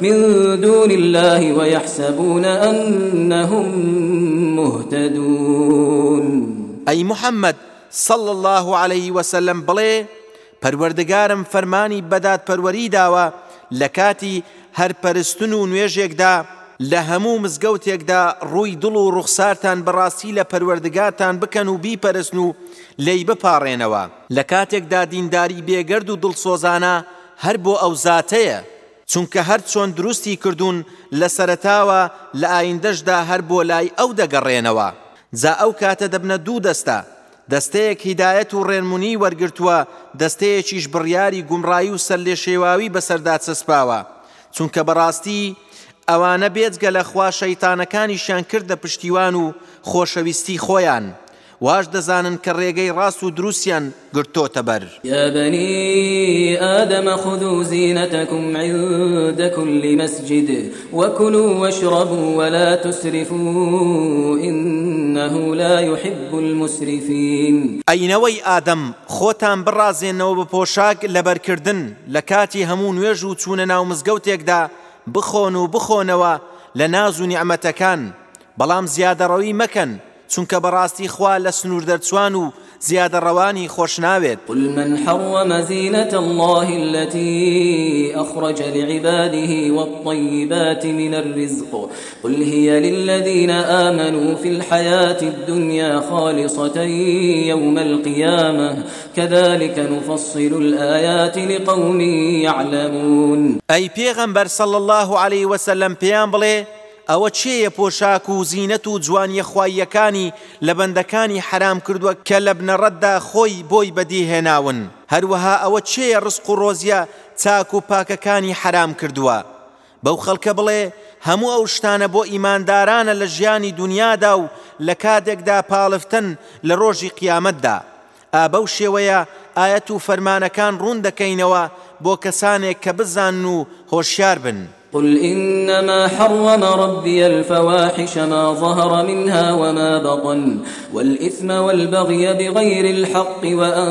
من دون الله ويحسبون أنهم مهتدون أي محمد صلى الله عليه وسلم بڵێ پەروەردەگارم فەرمانی بەدات پەروەری داوە لە کاتی هەرپەرستن و نوێژێکدا لە هەموو مزگەوتێکدا ڕووی دڵ و ڕوخسارتان بەڕاستی لە پەروەردگاتان بکەن و بیپەرستن و لی بپاڕێنەوە لە کاتێکدا دینداری بێگرد و دڵسۆزانە هەر بۆ ئەو زاتەیە چونکە هەر چۆن دروستی کردوون لە سەرتاوە لە ئایندەشدا هەر بۆ لای ئەو دەگەڕێنەوە جا ئەو کاتە دەبنە دوو دەستە دەستەیەک هیدایەت و ڕێنمونی وەرگرتووە دەستەیەکیش بڕیاری گومڕایی و سەر لێ شێواوی بەسەردا چەسپاوە چونکە بەڕاستی ئەوانە بێتگە لە خوا شەیتانەکانیشیان کردە پشتیوان و خۆشەویستی خۆیان واش دەزانن کە ڕێگەی ڕاست و دروسیان گرتۆتە بەر یابنی ئادەمە خود و زیینەتەکم عدەکل لی مەسجد وەکل و وەشڕب ولا تسرف إنه لا يحب المسرفين ئەینەوەی ئادەم خۆتان بڕازێنەوە بە پۆشاک لەبەرکردن لە کاتی هەموو نوێژ و چوونە ناو مزگەوتێکدا بخۆن و بخۆنەوە لە ناز و نیعممەتەکان بەڵام زیادەڕەوی مەکەن چونکە بەڕاستی خوا لە سنوور دەرچوان و زیادە ڕەوانی خۆش ناوێت قل من حرم زينة الله التي أخرج لعباده والطيبات من الرزق قل هي للذين آمنوا في الحياة الدنيا خالصة يوم القيامة كذلك نفصل الآيات لقوم يعلمون أي پیغمبر صلى الله عليه وسلم پیان بڵێ ئەوە چێیە پۆشاک و زیینەت و جوانیە خواییەکانی لە بەندەکانی حرام کردووە کە لە بنەڕەتدا خۆی بۆی بەدیهێناون هەروەها ئەوە چێیە ڕسق و ڕۆزیە چاک و پاکەکانی حرام کردووە بەو خەڵکە بڵێ هەموو ئەو شتانە بۆ ئیماندارانە لە ژیانی دنیادا و لە کاتێکدا پاڵفتن لە ڕۆژی قیامەتدا ئابەو شێوەیە ئاەت و فەرمانەکان ڕوون دەکەینەوە بۆ کەسانێک کە بزان و هۆشیار بن. قل إنما حرم ربي الفواحش ما ظهر منها وما بطن والإثم والبغي بغير الحق وأن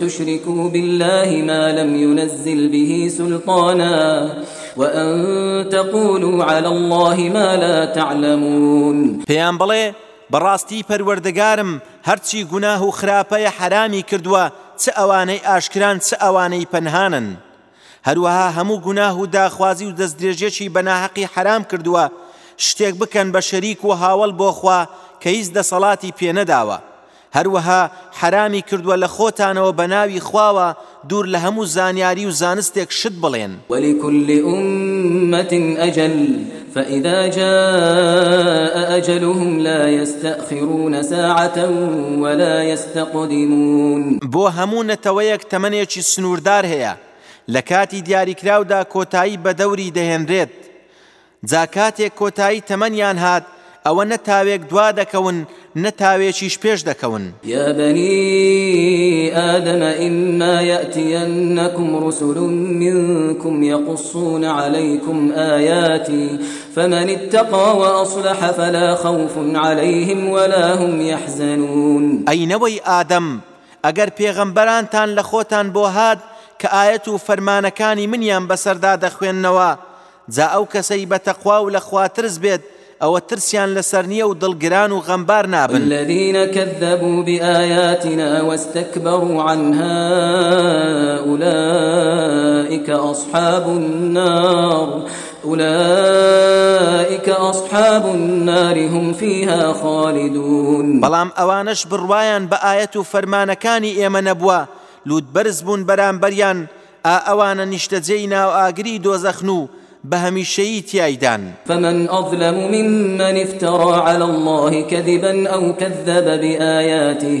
تشركوا بالله ما لم ينزل به سلطانا وأن تقولوا على الله ما لا تعلمون پیان بڵێ بەڕاستی پەروەردەگارم هەرچی گوناه و خراپەیە حرامی کردووە چ ئەوانەی ئاشکران چ ئەوانەی پەنهانن هەروەها هەموو گوناه و داخوازی و دەستدرێژێکی بەناحەقی حرام کردووە شتێک بکەن بە شەریک و هاوڵ بۆخوا کە هیچ دەسەڵاتی پێنەداوە هەروەها حرامی کردووە لە خۆتانەوە بە ناوی خواوە دوور لە هەموو زانیاری و زانستێک شت بڵێن وەلیکلی عمەتین ئەجل فإذا جاء أجلهم لا يستأخرون ساعة ولا يستقدمون بو همون تويك تمنية سنوردار هيا لە کاتی دیاریکراودا کۆتایی بە دەوری دەهێنرێت جاکاتێک کۆتایی تەمەنیان هات ئەوە نەتاوێک دوا دەکەون نەتاوێکیش پێش دەکەون یابنی ئادەمە ئیمما یاتیەن نەکم ڕسولون منکم یقصون عليكم آياتي فمن اتقى وأصلح فلا خوف عليهم ولا هم يحزنون أي نوي آدم ئەگەر پێغەمبەرانتان لە خۆتان بۆ هات کە ئاەت و فەرمانەکانی منیان بەسەردا دەخوێندنەوە جا ئەو کەسەی بەتەخوا و لە خواترز بێت ئەوە ترسیان لەسەر نییە و دڵگران و غەمبار نابن الذيینە کەذبوو بآياتنا واستكبروا عنها أولئك أصحاب النار أولئك أصحاب النار هم فيها خالدون بەڵام ئەوانش بڕواان بە ئاەت و فەرمانەکانی ئێمە نەبووە لوت بەرز بوون بەرامبەریان ئا ئەوانە نیشتەجێی ناو ئاگری دۆزەخن و بە هەمیشەیی تایدان فمن ئەظلم ممن افترى على الله كذبا أو كذب بآياته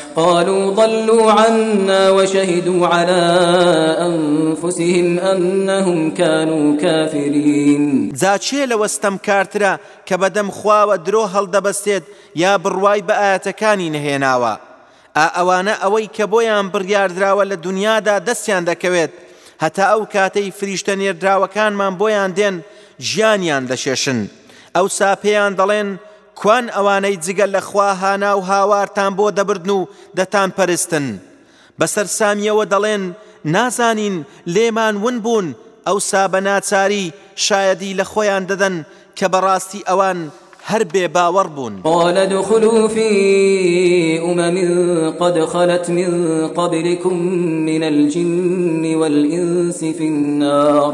قالوا ضلوا عنا وشهدوا على أنفسهم أنهم كانوا كافرين زاچێ لەوە ستەمکارترە کە بەدەم خواوە درۆ هەڵدەبەستێت یا بڕوای بە ئاەتەکانی نهێناوە ئا ئەوانە ئەوەی کە بۆیان بڕیاردراوە لە دنیادا دەستیان دەکەوێت هەتا ئەو کاتەی فریشتە نێردراوەکانمان بۆیان دێن ژیانیان دەشێشن ئەو ساپێیان دەڵێن کوان ئەوانەی جگەل لە خواهانا و هاوارتان بۆ دەبردن و دەتان پەرستن بەسەر سامیەوە دەڵێن نازانین لێمان ون بوون ئەو سابە ناچاری شایەدی لە خۆیان دەدەن کە بەڕاستی ئەوان هەر بێ باوەڕ بوون قالە دخلوفی ئومە من قد خەلت من قبلكم من الجن والإنس في النار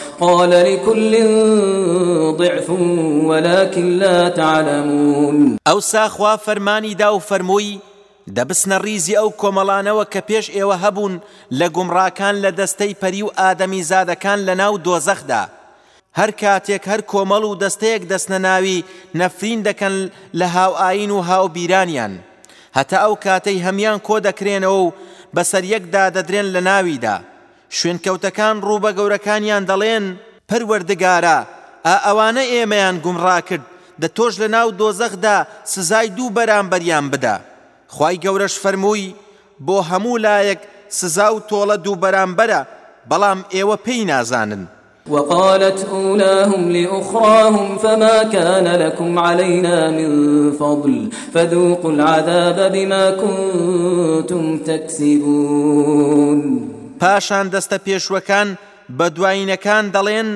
قال لكل ضعف ولكن لا تعلمون ئەو ساخوا فەرمانی دا و فەرمووی دەبسنە ڕیزی ئەو کۆمەڵانەوە کە پێش ئێوە هەبوون لە گومڕاکان لە دەستەی پەری و ئادەمی زادەکان لە ناو دۆزەخدا هەر کاتێک هەر کۆمەڵ و دەستەیەک دەستنە ناوی نەفرین دەکەن لە هاوئین و هاوبیرانیان هەتا ئەو کاتەی هەمان کۆ دەکرێنەوە و بەسەر یەکدا دەدرێن لە ناویدا شوێنکەوتەکان ڕوو بە گەورەکانیان دەڵێن پەروەردگارە ئا ئەوانە ئێمەیان گومڕا کرد دە تۆش لە ناو دۆزەخدا سزای دوو بەرامبەریان بدە خی گەورەش فەرمووی بۆ هەموو لایەک سزا و تۆڵە دوو بەرامبەرە بەڵام ئێوە پێی نازانن وقالت أولاهم لأخراهم فما كان لكم علينا من فضل فذوقوا العذاب بما كنتم تكسبون پاشان دەستە پێشوەکان بە دوایینەکان دەڵێن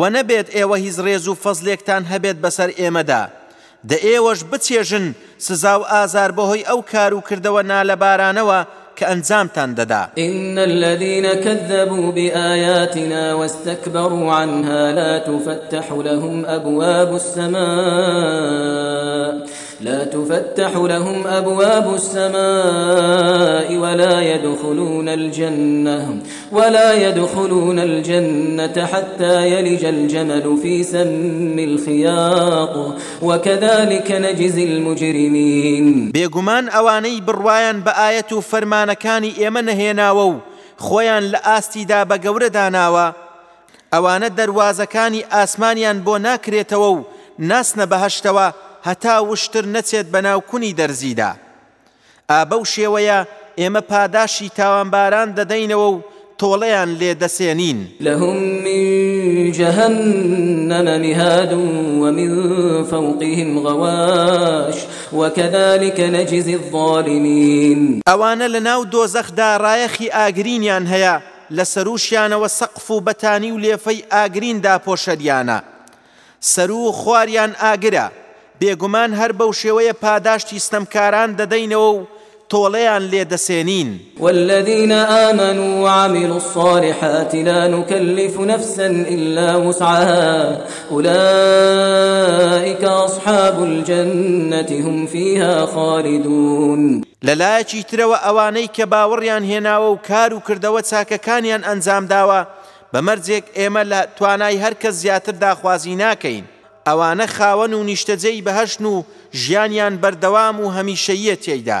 و نەبێت ئێوە هیچ ڕێز و فەزلێکتان هەبێت بەسەر ئێمەدا دە ئێوەش بچێژن سزا و ئازار بەهۆی ئەو کار و کردەوە نالەبارانەوە کە ئەنجامتان دەدا إن الذين كذبوا بآياتنا واستكبروا عنها لا تفتح لهم أبواب السماء لا تفتح لهم أبواب السماء ولا يدخلون الجنة ولا يدخلون الجنة حتى يلج الجمل في سم الخياط وكذلك نجزي المجرمين بيغمان أواني بروايان بآية فرمان كان إيمن هيناوو خۆیان لە ئاستیدا بە گەورە داناوە ئەوانە دەواازەکانی ئاسمانیان بۆ ناکرێتەوە و ناسنە بەهشتەوە هەتا وشتر نەچێت بەناوکونی دەرزیدا ئابە و شێوەیە ئێمە پاداشی تاوانباران دەدەینەوە و تۆڵەیان لێ دەسێنین لەهم جهنم مهاد ومن فوقهم غواش وكذلك نجزي الظالمين ئەوانە لە ناو دۆزەخدا ڕایەخی ئاگرینیان هەیە لە سەروشیانەوە سەقف و بەتانی و لێفەی ئاگریندا پۆشەریانە سەرو و خواریان ئاگرە بێگومان هەر بەو شێوەیە پاداشتی ستەمکاران دەدەینەوە و تۆڵەیان لێدەسێنین والذینە ئامن و عامل و الصالحاتیلان و کەلیف و نفسن إلا وسعها أولئك أصحاب الجنة هم فيها خالدون لەلایەکی ترەوە ئەوانەی کە باوەڕیان هێناوە و کار و کردەوە چاکەکانیان ئەنجام داوە بەمەرجێک ئێمە لە توانای هەرکەس زیاتر داخوازی ناکەین ئەوانە خاوەن و نیشتەجەی بەهشت و ژیانیان بەردەوام و هەمیشەیە تێیدا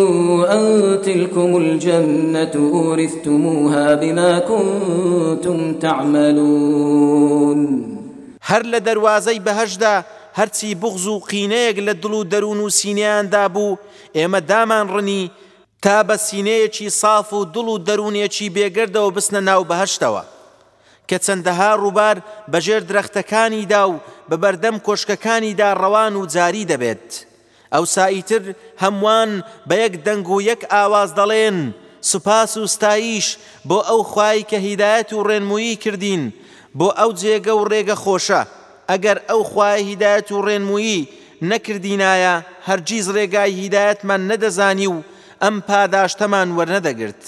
أن تلكم الجنة أورثتموها بما كنتم تعملون هر لە دەواازەی بەهشدا هەرچی بغز و قینەیەک لە دڵ و دەروون و سینیاندا بوو ئێمە دامان ڕنی تا بە سینەیەکی ساف و دڵ و دەروونێکی بێگردەوە بسنە ناو بەهشتەوە کە چەندەها ڕووبار بەژێر درەختەکانیدا و بە بەردەم کۆشکەکانیدا ڕەوان و جاری دەبێت. ئەو سائیتر هەمووان بە یەک دەنگ و یەک ئاواز دەڵێن سوپاس و ستاییش بۆ ئەو خوای کە هیدایەت و ڕێنمویی کردین بۆ ئەو جێگە و ڕێگە خۆشە ئەگەر ئەو خوای هیدایەت و ڕێنمویی نەکردینایە هەرگیز ڕێگای هیدایەتمان نەدەزانی و ئەم پاداشتەمان وەرنەدەگرت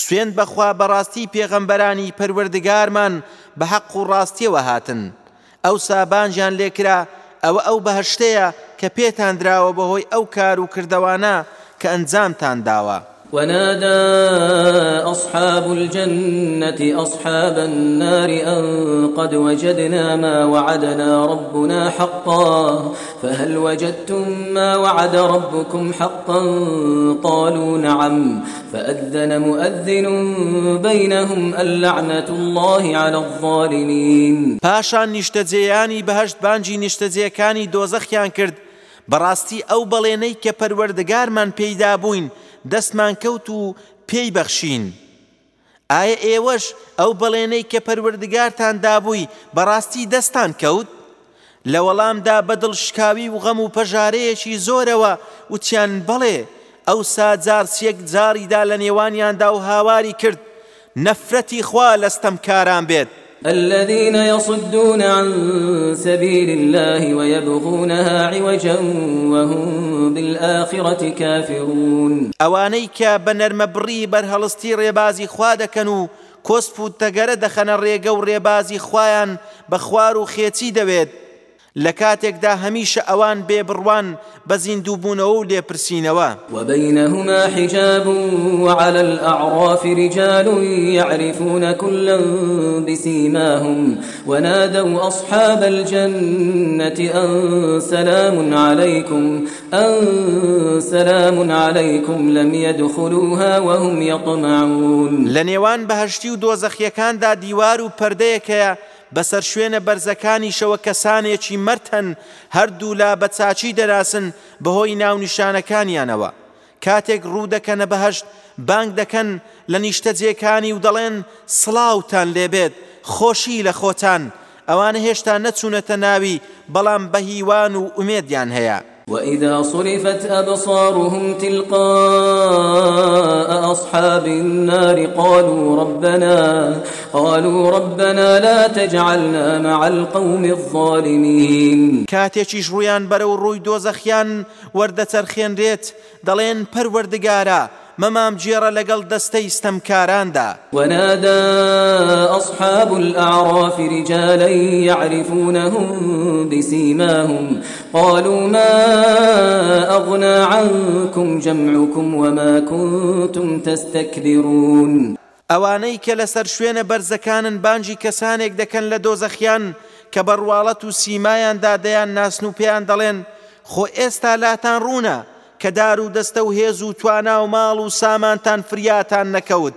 سوێن بەخوا بەڕاستی پێغەمبەرانی پەروەردگارمان بە حەق و ڕاستیەوە هاتن ئەو سابانجیان لێکرا ئەوە ئەو بەهشتەیە کە پێتان دراوە بەهۆی ئەو کار و کردەوانە کە ئەنجامتان داوە ونادى أصحاب الجنة أصحاب النار أن قد وجدنا ما وعدنا ربنا حقا فهل وجدتم ما وعد ربكم حقا قالوا نعم فأذن مؤذن بينهم اللعنة الله على الظالمين پاشان نیشتەجێیانی بەهشت بانجی نیشتەجێەکانی دۆزەخیان کرد بەڕاستی ئەو بەڵێنەی کە پەروەردەگارمان پێیدا بووین دەستمان کەوت و پێی بەخشین ئایا ئێوەش ئەو بەڵێنەی کە پەروەردگارتان دابووی بەڕاستی دەستان کەوت لە وەڵامدا بەدڵ شکاوی و غەم و پەژارەیەکی زۆرەوە وتیان بەڵێ ئەو ساجار سێک جاریدا لە نێوانیاندا و هاواری کرد نەفرەتی خوا لەستەم کاران بێت الذين يصدون عن سبيل الله ويبغونها عوجا وهم بالآخرة كافرون ئەوانەی کە بە نەرمەبڕی بەرهەڵستی ڕێبازی خوا دەکەن و کۆسپ و تەگەرە دەخەنە ڕێگە و ڕێبازی خوایان بە خوار و خێچی دەوێت لە کاتێکدا هەمیشە ئەوان بێ بڕوان بە زیندووبوونەوە و لێپرسینەوە وبینەهما حجاب وعلى الأعراف رجال يعرفون كلا بسيماهم ونادوا أصحاب الجنة أن سلام عليكم أن سلام عليكم لم يدخلوها وهم يطمعون لنيوان بهشتي ودوزخ يكان دا ديوار و پردەیەکەیە بەسەر شوێنە بەرزەکانیشەوە کەسانێکی مەرتەن هەردوو لا بەچاچی دەراسن بەهۆی ناونیشانەکانیانەوە کاتێک ڕوو دەکەنە بەهشت بانگ دەکەن لە نیشتەجێکانی و دەڵێن سلااوتان لێبێت خۆشی لە خۆتان ئەوانە هێشتا نەچوونەتە ناوی بەڵام بەهیوان و ئومێدیان هەیە وإذا صرفت أبصارهم تلقاء أصحاب النار قالوا ربنا قالوا ربنا لا تجعلنا مع القوم الظالمين كاتيشي جرويان برو روي دوزخيان ورد ترخين ريت دلين پر وردگارا مەمام جێرە لەگەڵ دەستەی ستەمکاراندا وەنادا ئەصحاب الأعراف رجالا يعرفونهم بسيماهم قالوا ما أغنى عنكم جمعكم وما كنتم تستكبرون ئەوانەی کە لەسەر شوێنە بەرزەکانن بانجی کەسانێک دەکەن لە دۆزەخیان کە بڕواڵەت و سیمایاندا دەیان ناسن و پێیان دەڵێن خۆ ئێستا لاتان ڕوونە کە دار و دەستە و هێز و توانا و ماڵ و سامانتان فریاتان نەکەوت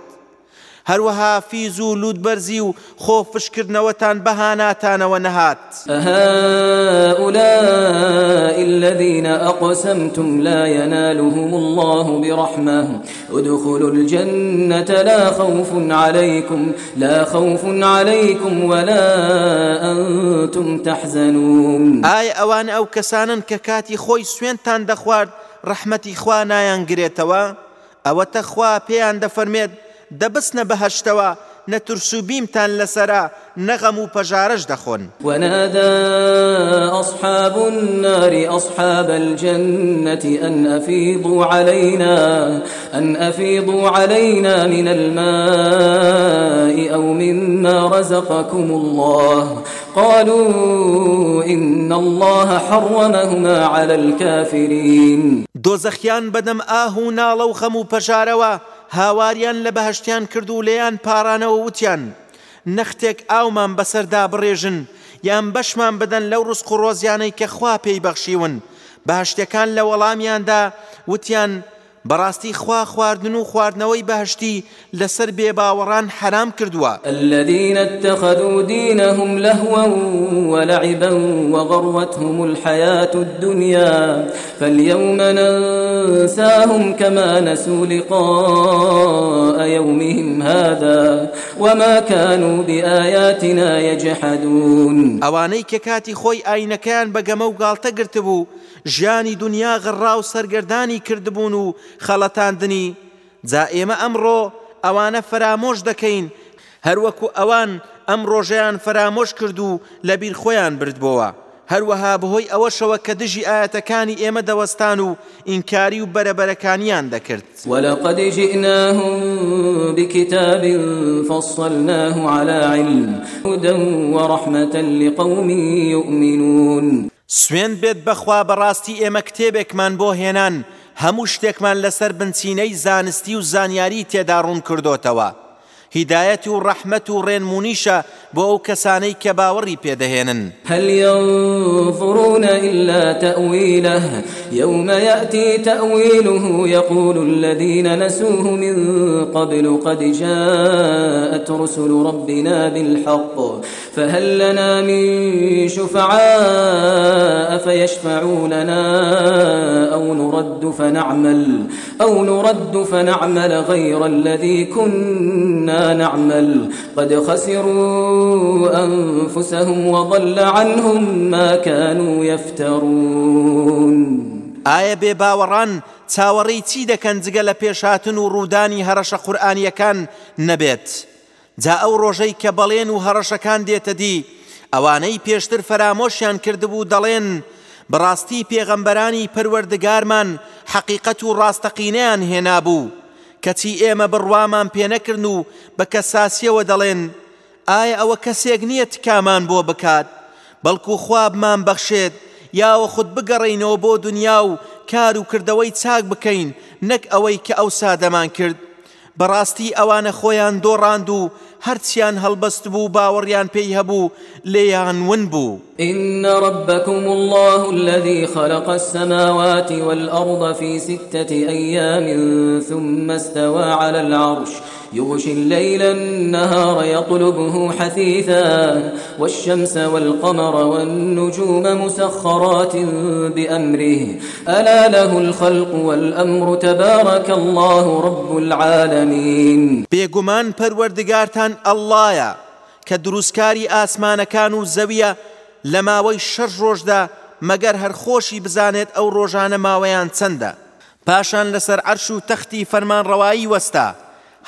هەروەها فیز و لودبەرزی و خۆفشکردنەوەتان بەهاناتانەوە نەهات ئەهاؤولاء الذين أقسمتم لا ينالهم الله برحمة ادخلوا الجنة لا خوف عليكم لا خوف عليكم ولا أنتم تحزنون ئایا ئەوان ئەو کەسانن کە کاتی خۆی سوێنتان دەخوارد ڕەحمەتی خوا نایانگرێتەوە ئەوەتە خوا پێیان دەفەرمێت دەبستنە بەهشتەوە نەترس و بیمتان لەسرە نەغەم و پەژارەش دەخۆن وەنادا ئەصحاب الناری ئەصحاب الجنەتی ئەن ئەفیض و علينا ئەن ئەفیض و علينا من الماء أو مما رزقكم الله قالوا إن الله حرمهما على الكافرين دۆزەخیان بەدەم ئاه و ناڵە و خەم و پەژارەوە هاواریان لە بەهشتیان کرد و لێیان پارانەوە وتیان نەختێک ئاومان بەسەردا بڕێژن یان بەشمان بدەن لەو ڕسق و ڕۆزیانەی کە خوا پێی بەخشیون بەهشتەکان لە وەڵامیاندا وتیان بەڕاستی خوا خواردن و خواردنەوەی بەهشتی لەسەر بێباوەڕان حرام کردووە الذيە تەخەدودینەهم لەهوە وەلعیبە وەغڕوەتهم الحياة الدنيا فاليوم ننساهم كما نسوا لقاء يومهم هذا وما كانوا بآياتنا يجحدون ئەوانەی کە کاتی خۆی ئاینەکەیان بەگەمە و گاڵتە گرتبوو ژیانی دنیا غڕا و سەرگردانی کردبوون و خەڵەتاندنی جا ئێمە ئەمڕۆ ئەوانە فرامۆش دەکەین هەروەکو ئەوان ئەم ڕۆژەیان فرامۆش کرد و لەبیر خۆیان بردبووە هەروەها بەهۆی ئەوەشەوە کە دژی ئاەتەکانی ئێمە دەوەستان و ئینکاری و بەرەبەرەکانیان دەکرد وەلەقد جئناهم بكتاب فصلناه على علم هدى ورحمة لقوم يؤمنون سوێن بێت بەخوا بەڕاستی ئێمە کتێبێکمان بۆ هێنان هەموو شتێکمان لەسەر بنچینەی زانستی و زانیاری تێدا ڕوون کردوتەوە. هدایەتی و ڕەحمەت و ڕێنمونیشە بۆ ئەو کەسانەی کە باوەڕی پێدەهێنن هەلیڕونە إلا تەویلە یومەەتی تەویله يقول الذين نسوه من قبل قد جاءت رسل ربنا بالحق فهل لنا من شفعاء فيشفعوا لنا أو نرد فنعمل أو نرد فنعمل غير الذي كنا لا نعمل قد خسروا أنفسهم وضل عنهم ما كانوا يفترون ئایا بێ باوەڕان چاوەڕی چی دەکەن جگە لە پێشاتن و ڕوودانی هەرەشە قورآانیەکان نەبێت جا ئەو ڕۆژەی کە بەڵێن و هەرەشەکان دێتە دی ئەوانەی پێشتر فەرامۆشیان کردبوو دەڵێن بڕاستی پێغەمبەرانی پەروەردگارمان حەقیقەت و ڕاستەقینەیان هێنابوو کەچی ئێمە بڕوامان پێنەکردن و بە کەساسیەوە دەڵێن ئایا ئەوە کەسێک نییە تکامان بۆ بکات بەڵکو خوابمان بەخشێت یاوە خودت بگەڕینەوە بۆ دنیا و کار و کردەوەی چاک بکەین نەک ئەوەی کە ئەو سادەمان کرد بەڕاستی ئەوانە خۆیان دۆڕاند و هەرچیان هەڵبەست بوو باوەڕیان پێی هەبوو لێیان ون بوو إن ربكم الله الذي خلق السماوات والأرض في ستة أيام ثم استوى على العرش يغشي الليل النهار يطلبه حثيثا والشمس والقمر والنجوم مسخرات بأمره ألا له الخلق والأمر تبارك الله رب العالمين بيقمان پروردگارتان اللهيا کە دروستکاری ئاسمانەکان و زەویە لە ماوەی شەش ڕۆژدا مەگەر هەرخۆشی بزانێت ئەو ڕۆژانە ماوەیان چەندە پاشان لەسەر عەرش و تەختی فەرمانڕەوایی وەستا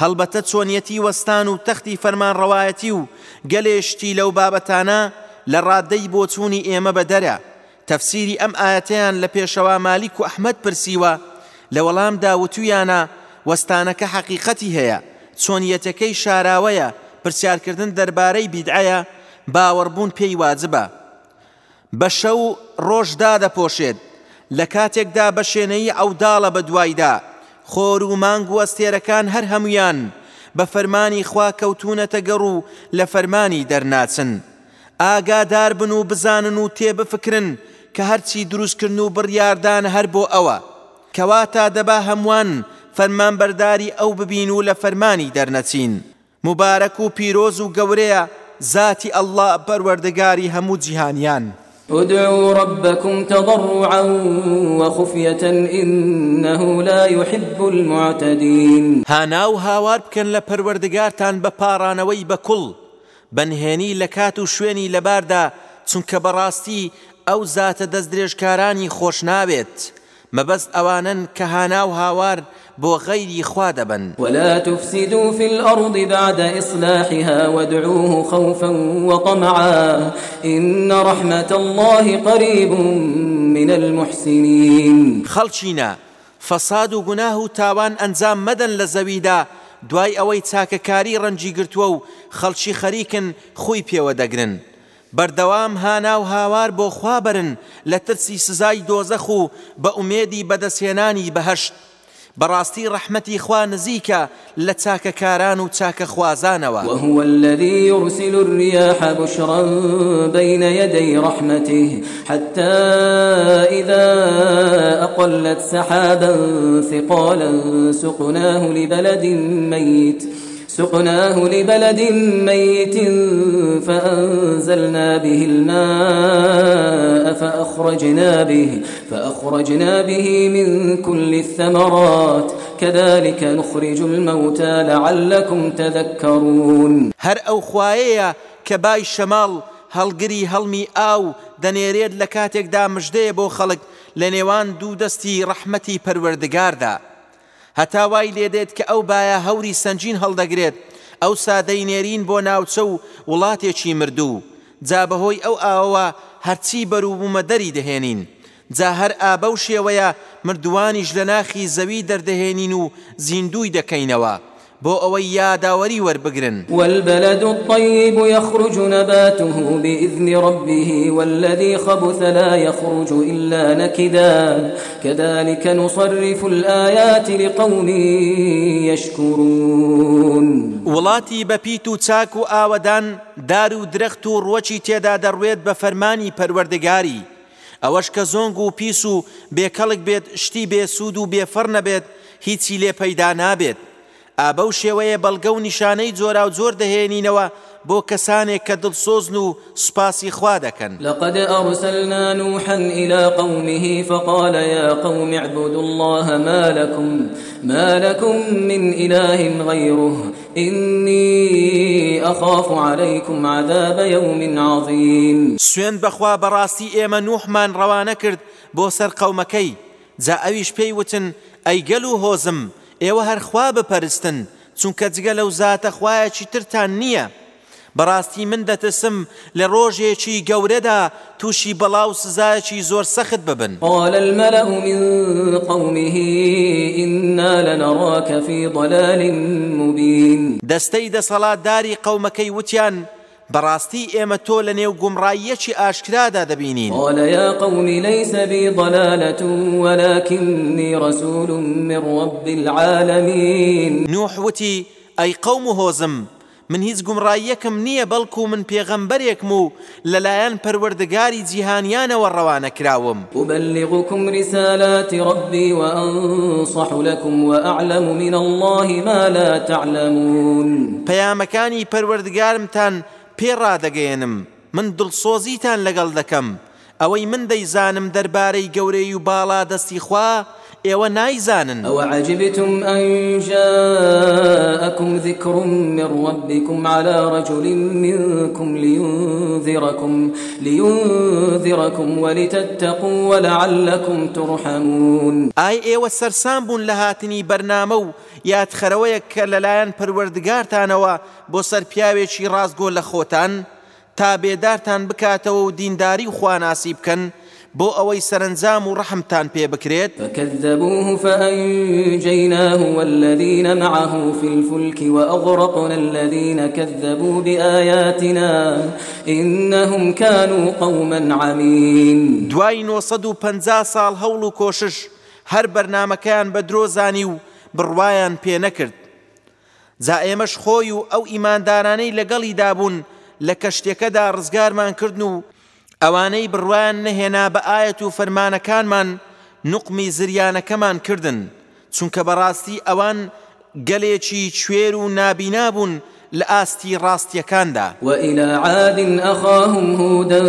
هەڵبەتە چۆنیەتی وەستان و تەختی فەرمانڕەوایەتی و گەلێشتی لەو بابەتانە لە ڕادەی بۆچووی ئێمە بەدەرە تەفسیری ئەم ئاەتیان لە پێشەوە مالیک و ئەحمد پرسیوە لە وەڵامدا وتویانە وەستانەکە حەقیقەتی هەیە چۆنیەتەکەی شاراوەیە پرسیارکردن دەربارەی بیدعایە باوەڕبوون پێی واجبە بە شەو ڕۆژدا دەپۆشێت لە کاتێکدا بە شوێنەی ئەوداڵە بە دوایدا خۆر و مانگ و ئەستێرەکان هەر هەمویان بە فەرمانی خوا کەوتونەتە گەڕ و لە فەرمانی دەرناچن ئاگادار بن و بزانن و تێبفکرن کە هەرچی دروستکردن و بڕیاردان هەر بۆ ئەوە کەواتە دەبا هەمووان فەرمانبەرداری ئەو ببین و لە فەرمانی دەرنەچین مبارەک و پیرۆز و گەورەیە ذاتی ئەلله بەروەردەگاری هەموو جیهانیان. ادعوا ربكم تضرعا وخفية إنه لا يحب المعتدين هاناو هاوار بكن لپروردگارتان بپارانوي بكل بنهێنی لە کات و شوێنی لەباردا چونکە بەڕاستی ئەو زاتە دەست درێژکارانی خۆش ناوێت مەبەست ئەوانن کە هانا و هاوار بۆ غەیری خوا دەبن ولا تفسدوا في الأرض بعد إصلاحها وادعوه خوفا وطمعا إن رحمة الله قريب من المحسنين خەڵچینە فەساد و گوناه و تاوان ئەنجام مەدەن لە زەویدا دوای ئەوەی چاکەکاری ڕەنجی گرتووە و خەڵکی خەریکن خۆی پێوە دەگرن بەردەوام هانا و هاوار بۆ خوابرن لە ترسی سزای دۆزەخ و بە ئومێدی بەدەسێنانی بەهشت بەڕاستی ڕەحمەتی خوا نزیکە لە چاکەکاران و چاکە خوازانەوە وهو الذي يرسل الرياح بشرا بين يدي رحمته حتى إذا أقلت سحابا ثقالا سقناه لبلد ميت سقناه لبلد ميت فأنزلنا به الماء فأخرجنا به فأخرجنا به من كل الثمرات كذلك نخرج الموتى لعلكم تذكرون هر أو خوايا كباي شمال هەڵگری هەڵمی ئاو دەنێرێت لە کاتێکدا مژدەیە بۆ خەڵک لە نێوان دوو دەستی ڕەحمەتی پەروەردگاردا هەتاوای لێدێت کە ئەو باە هەوری سنجین هەڵدەگرێت ئەو سادەی نێرین بۆ ناوچە و وڵاتێکی مردوو جا بەهۆی ئەو ئاوە هەرچی بەروبوومە دەری دەهێنین جا هەر ئابە و شێوەیە مردوانیش لە ناخی زەوی دەردەهێنین و زیندوی دەکەینەوە بۆ ئەوەی یاداوەری وەربگرن والبلد الطيب يخرج نباته بإذن ربه والذي خبث لا يخرج إلا نكدا كذلك نصرف الآيات لقوم يشكرون وڵاتی بەپیت و چاک و ئاوەدان دار و درەخت و ڕۆکی تێدا دەڕوێت بە فەرمانی پەروەردەگاری ئەوەش کە زۆنگ و پیس و بێکەڵک بێت شتی بێ سوود و بێفەر نەبێت هیچی لێ پەیدا نابێت ئابە و شێوەیە بەڵگە و نیشانەی جۆرا و زۆر دەهێنینەوە بۆ کەسانێک کە دڵسۆزن و سوپاسی خوا دەکەن لەقد ئەوسەلنا نوحا إلى قومه فقال يا قوم اعبدوا الله ما لكم ما لكم من إله غيره إني أخاف عليكم عذاب يوم عظيم سوێن بەخوا بەڕاستی ئێمە نوحمان ڕەوانە کرد بۆ سەر قەومەکەی جا ئەویش پێی وتن ئەیگەل و هۆزم ئێوە هەرخوا بپەرستن چونکە جگە لەو زاتە خوایەکی ترتان نییە بەڕاستی من دەتەسم لە ڕۆژێکی گەورەدا تووشی بەڵاو سزایکی زۆر سەخت ببن قال الملأ من قومه إنا لنراك في ضلال مبين دەستەی دەسەڵاتداری قەومەکەی وتیان بەڕاستی ئێمە تۆ لە نێو گومڕاییەکی ئاشکرادا دەبینین وەلەیا قومی لەیسەبی ضەلالەت وەلاکننی ڕسول من رب العالمین نوح وتی ئەی قەوم و هۆزم من هیچ گومڕاییەکم نییە بەڵکو من پێغەمبەرێکم و لەلایەن پەروەردەگاری جیهانیانەوە ڕەوانە کراوم وبلغكم رسالات ربي وأنصح لكم وأعلم من الله ما لا تعلمون پەیامەکانی پەروەردگارمتان پێڕادەگەێنم من دڵسۆزیتان لەگەڵ دەکەم ئەوەی من دەیزانم دەربارەی گەورەی و باڵا دەستی خوا ئێوە نایزانن ئەوە عجبتم ئەنجاءكم ذكر من ربكم على رجل منكم لينذركم لينذركم ولتتقوا ولعلكم ترحمون ئای ئێوە سەرسان بوون لە هاتنی بەرنامە و یادخەرەوەیەک کە لەلایەن پەروەردگارتانەوە بۆ سەرپیاوێکی ڕازگۆ لە خۆتان تا بێدارتان بکاتەوە و دینداری و خواناسی بکەن بۆ ئەوەی سەرنجام و ڕحمتان پێ بکرێت فكذبوه فأنجيناه والذين معه في الفلك وأغرقنا الذين كذبوا بآياتنا إنهم كانوا قوما عمين دوای 950 ساڵ هەوڵ و کۆشش هەر بەرنمەکەیان بە درۆزانی و بڕواان پێ نەکرد جا ئێمەش خۆی و ئەو ئیماندارانەی لەگەڵی دابوون لە کەشتێکەدا ڕزگارمان کردن و ئەوانەی بڕوان نەهێنا بە ئاەت و فەرمانەکانمان نقمی زریانەکەمان کردن چونکە بەڕاستی ئەوان گەلێکی کوێر و نابینابوون لە ئاستی ڕاستیەکاندا وإلى عاد أخاهم هودا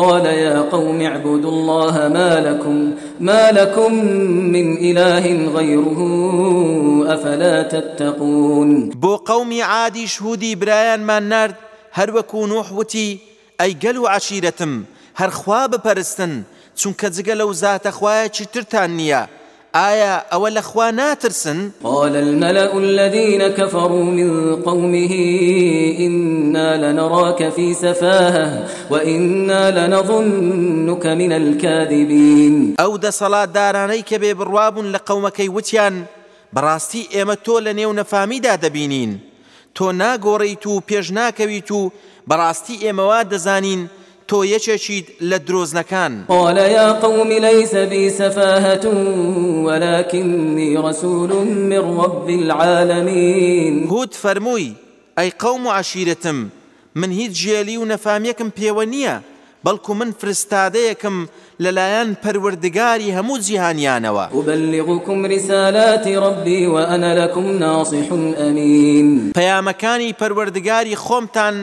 قال يا قوم اعبدوا الله ما لكم ما لكم من إله غيره أفلا تتقون بو قومي عادي شهودي برايان ما نرد هر وكو نوح وتي ئەی گەل و عشیرەتم هەرخوا بپەرستن چونکە جگە لەو زاتە خوایەکی ترتان نییە آية أولا خوانا ترسن قال الملأ الذين كفروا من قومه إنا لنراك في سفاهة وإنا لنظنك من الكاذبين أو دا صلاة دارانيك ببرواب لقومك وتيان براستي إيمتو لنيو نفامي دا دبينين تو ناگۆڕیت و پێش ناکەویت و بەڕاستی ئێمەوا دەزانین تۆ یەکێکیت لە درۆزنەکان قالەیا قومی لەی سەبی سەفاهتون وەلاکننی ڕسول من رب العالمین هود فەرمووی ئەی قەوم و عشیرتم من هیچ جێلی و نەفامەکم پێوە نییە بەڵکو من فرستادەیەکم لەلایەن پەروەردگاری هەموو جیهانیانەوە وبلغكم رسالات ربي وأنا لكم ناصح أمين پەیامەکانی پەروەردگاری خۆمتان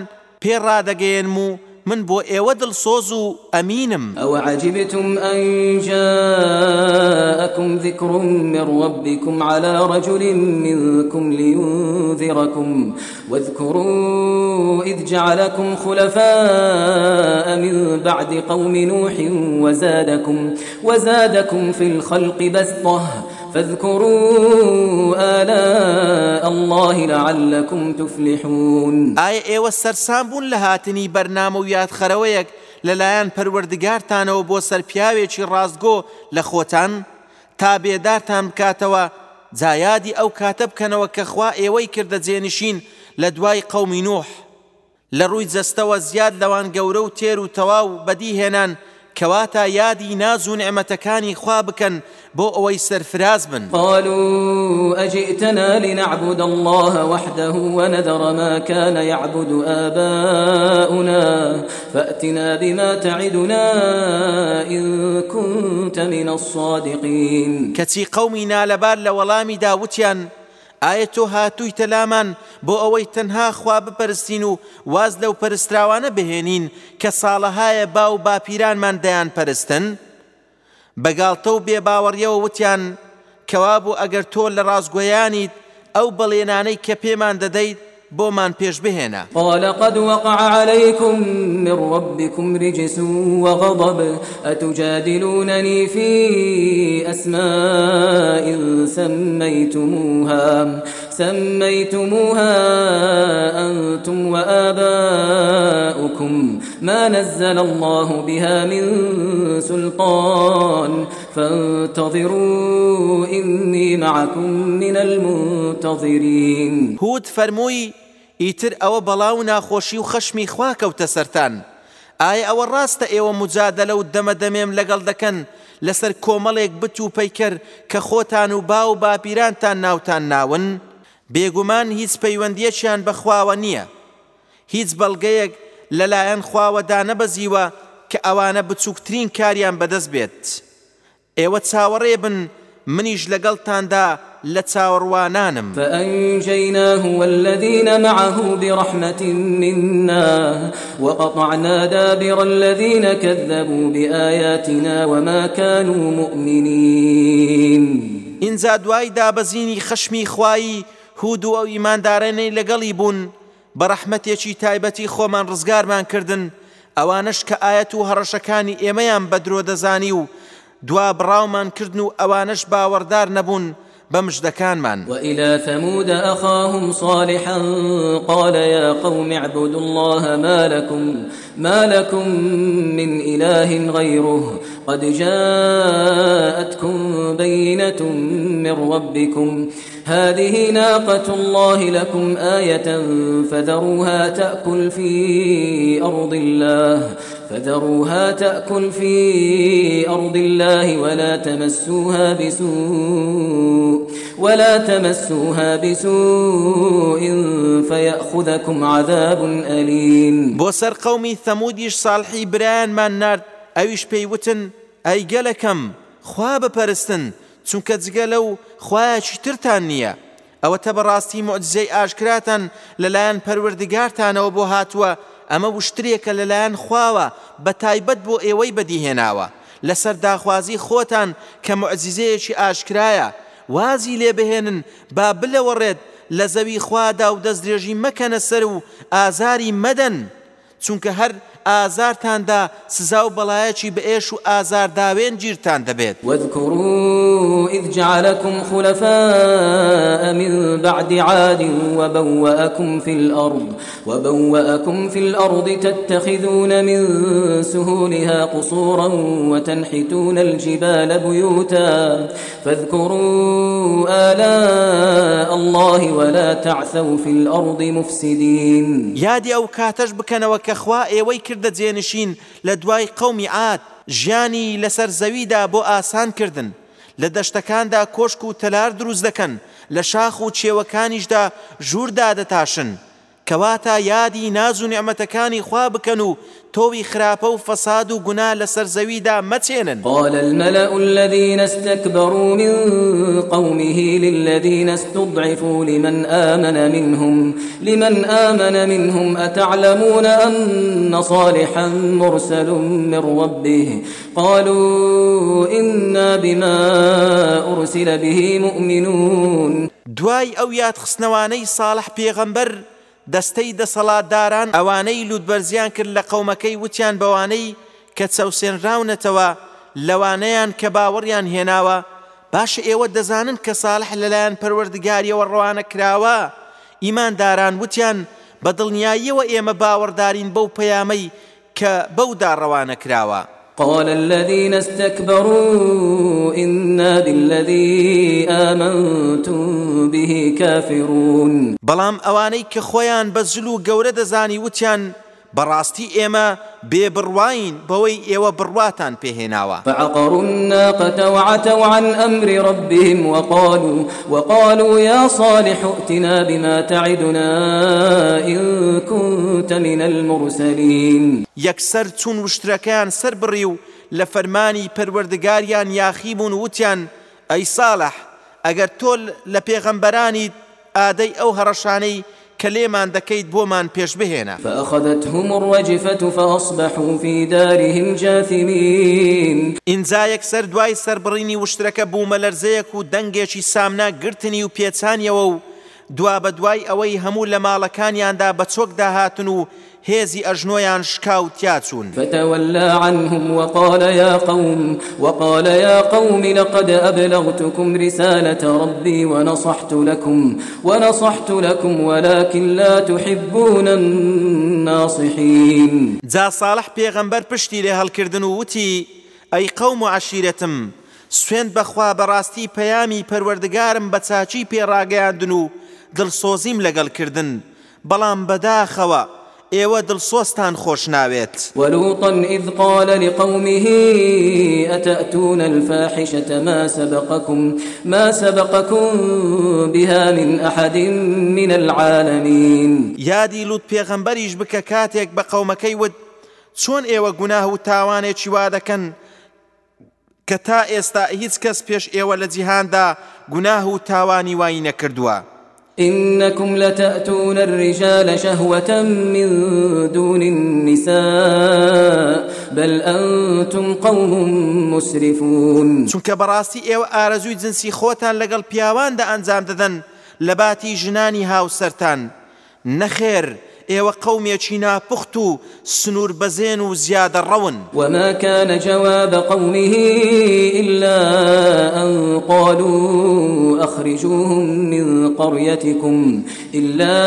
پێ ڕادەگەێنم و من بۆ ئێوە دڵسۆز و ئەمینم ئەوە عجیبتم ئەنجاکم ذکرم مڕوەبیکم على رجل منكم لينذركم واذكروا إذ جعلكم خلفاء من بعد قوم نوح وزادكم وزادكم في الخلق بسطه فاذكروا آلاء الله لعلكم تفلحون ئایا ئێوە سەرسان بوون لە هاتنی بەرنامە و یادخەرەوەیەک لەلایەن پەروەردگارتانەوە بۆ سەرپیاوێکی ڕاستگۆ لە خۆتان تا بێدارتان بکاتەوە جایادی ئەو کاتە بکەنەوە کە خوا ئێوەی کردە جێنشین لە دوای قەومی نوح لە ڕووی جەستەوە زیاد لەوان گەورە و تێر و تەواو بەدیهێنان کەواتە یادی ناز و نعمەتەکانی خوا بکەن بۆ ئەوەی سەرفراز بن قالوا أجئتنا لنعبد الله وحده ونذر ما كان يعبد آباؤنا فأتنا بما تعدنا إن كنت من الصادقين كتي قومنا لبار لولامی داوتیان ئایا تۆ هاتووی تەلامان بۆ ئەوەی تەنها خوا بپەرستین و واز لەو پەرستراوانە بهێنین کە ساڵەهایە با و باپیرانمان دەیان پەرستن؟ بەگاڵتە و بێباوەڕیەوە وتیان کەوا بوو ئەگەر تۆ لە ڕازگویانیت ئەو بەڵێنانەی کە پێمان دەدەیت بۆمان پێش بهێنە قالقد وقع عليكم من ربكم رجس وغضب أتجادلونني في أسماء سميتموها سميتموها أنتم وآباؤكم ما نزل الله بها من سلطان فانتظروا إني معكم من المنتظرين هود فرموي ئیتر ئەوە بەڵاو ناخۆشی و خەشمی خواکەوتە سەران ئایا ئەوە ڕاستە ئێوە مجادە لەو دەمەدەمێم لەگەڵ دەکەن لەسەر کۆمەڵێک بت و پەیکەر کە خۆتان و با و باپیرانتان ناوتان ناون بێگومان هیچ پەیوەندیەکیان بەخواوە نییە هیچ بەڵگەیەک لەلایەن خواوەدا نەبەزیوە کە ئەوانە بچووکترین کاریان بەدەست بێت ئێوە چاوەڕێ بن منیش لەگەڵتاندا لە چاوەڕوانانم فأنجيناه والذين معه برحمة منا وقطعنا دابر الذين كذبوا بآياتنا وما كانوا مؤمنين ئینجا دوای دابەزینی خشمی خوایی هود و ئەو ئیماندارێنەی لەگەڵی بوون بە ڕەحمەتێکی تایبەتی خۆمان ڕزگارمان کردن ئەوانش کە ئاەت و هەڕەشەکانی ئێمەیان بەدرۆ دەزانی و دوا بڕاومان کردن و ئەوانش باوەڕدار نەبوون بمجدكانمان وإلى ثمود أخاهم صالحا قال يا قوم اعبدوا الله ما لكم ما لكم من إله غيره قد جاءتكم بينة من ربكم هذه ناقة الله لكم آية فذروها تأكل في أرض الله فذروها تأكل في أرض الله ولا تمسوها بسوء ولا تمسوها بسوء فيأخذكم عذاب أليم بوسر قومي ثموديش صالحي بران من نار أويش بيوتن أي قلكم خواب پرستن چونکە جگە لەو خوایەکی ترتان نییە ئەوە تە بەڕاستی مۆجزەی ئاشکراتەن لەلایەن پەروەردگارتانەوە بۆ هاتووە ئەمە وشترێکە لەلایەن خواوە بە تایبەت بۆ ئێوەی بەدیهێناوە لەسەر داخوازی خۆتان کە معزیزەیەکی ئاشکرایە وازی لێبهێنن با بلەوەڕێت لە زەوی خوادا و دەست درێژی مەکەنە سەر و ئازاری مەدەن چونکە هەر ئازارتاندا سزا و بەڵایەکی بەئێش و ئازارداوێن گیرتان دەبێت وەذکوڕ ئیجارەکم خولەفە من بعد عاد وبوأكم في الأرض وبوأكم في الأرض تتخذون من سهولها قصورا وتنحتون الجبال بيوتا فاذكروا آلاء الله ولا تعثوا في الأرض مفسدين يادي أو كاتش بكنوك أخوا إيويك کردە جێنشین لە دوای قومی عاد ژیانی لەسەر زەویدا بۆ ئاسانکردن لە دەشتەکاندا کۆشک و تەلار دروست دەکەن لە شاخ و چێوەکانیشدا ژووردا دەتاشن کەواتە یادی ناز و نعمەتەکانی خوا بکەن و تۆوی خراپە و فەساد و گونا لە سەرزەویدا مەچێنن قال الملأ الذين استكبروا من قومه للذين استضعفوا لمن آمن منهم لمن آمن منهم أتعلمون أن صالحا مرسل من ربه قالوا إنا بما أرسل به مؤمنون دوای ئەو یادخستنەوانەی ساڵح پێغەمبەر دەستەی دەسەڵاتداران ئەوانەی لوودبەرزیان کرد لە قەومەکەی وتیان بەوانەی کە چەوسێنراونەتەوە لەوانەیان کە باوەڕیان هێناوە باشە ئێوە دەزانن کە ساڵح لەلایەن پەروەردگاریەوە ڕەوانە کراوە ئیمانداران وتیان بە دڵنیاییەوە ئێمە باوەڕدارین بەو پەیامەی کە بەودا ڕەوانە کراوە قال الذين استكبروا إنا بالذي آمنتم به كافرون بلام أواني كخويان بزلو قورد زاني وتيان بەڕاستی ئێمە بێبڕواین بەوەی ئێوە بڕواتان پێهێناوە بەعقڕنا قەتەوعتەوە عن ئەمری ڕبیم وەقالوا وقالوا يا صالح ائتنا بما تعدنا إن كنت من المرسلين يكسر تون وشتركان سر بريو لفرماني پروردگاريان ياخيبون وتيان أي صالح ئەگەر تۆل لە پێغەمبەرانی ئادەی ئەو هەڕەشانەی کە لێمان دەکەیت بۆمان پێش بهێنە فأخذت هم الرجفة فأصبحوا في دارهم جاثمين اینجا یەکسەر دوای سربڕینی وشترەکە بوو مەلەرزەیەک و دەنگێکی سامنا گرتنی و پێچانیەوە و دوا بە دوای ئەوەی هەموو لە ماڵەکانیاندا بە چۆک داهاتن و هێزی ئەژنۆیان شکاوتیا چوون فتەوەلا عنهم وقال يا قوم وقال يا قوم لقد أبلغتكم رسالة ربي ونصحت لكم ونصحت لكم ولكن لا تحبون الناصحين جا صالح پێغەمبەر پشتی لێ هەڵکردن و وتی ئەی قەوم و عشیرەتم سوێن بەخوا بەڕاستی پەیامی پەروەردگارم بە چاچی پێڕاگەیاندن و دڵسۆزیم لەگەڵ کردن بەڵام بەداخەوە ئێوە دڵسۆستان خۆش ناوێت وەلووتن إذ قال لقومه أتأتون الفاحشة ما سبقكم ما سبقكم بها من أحد من العالمين یادی لوت پێغەمبەریش بکە کاتێک بە قەومەکەی ود چۆن ئێوە گوناه و تاوانێکی وا دەکەن کە تا ئێستا هیچ کەس پێش ئێوە لە جیهاندا گوناه و تاوانی وای نەکردووە. إنكم لتأتون الرجال شهوة من دون النساء بل أنتم قوم مسرفون چونك براستي ايو آرزوي جنسي خوتان لقل بياوان دا انزام ددن لباتي جناني هاو سرتان نخير ئێوە قومێکی ناپخت و سنوور بەزێن و زیادە ڕەون وەماکانە جەوابە قومیه إلا أن قالوا أخرجوهم من قريتكم إلا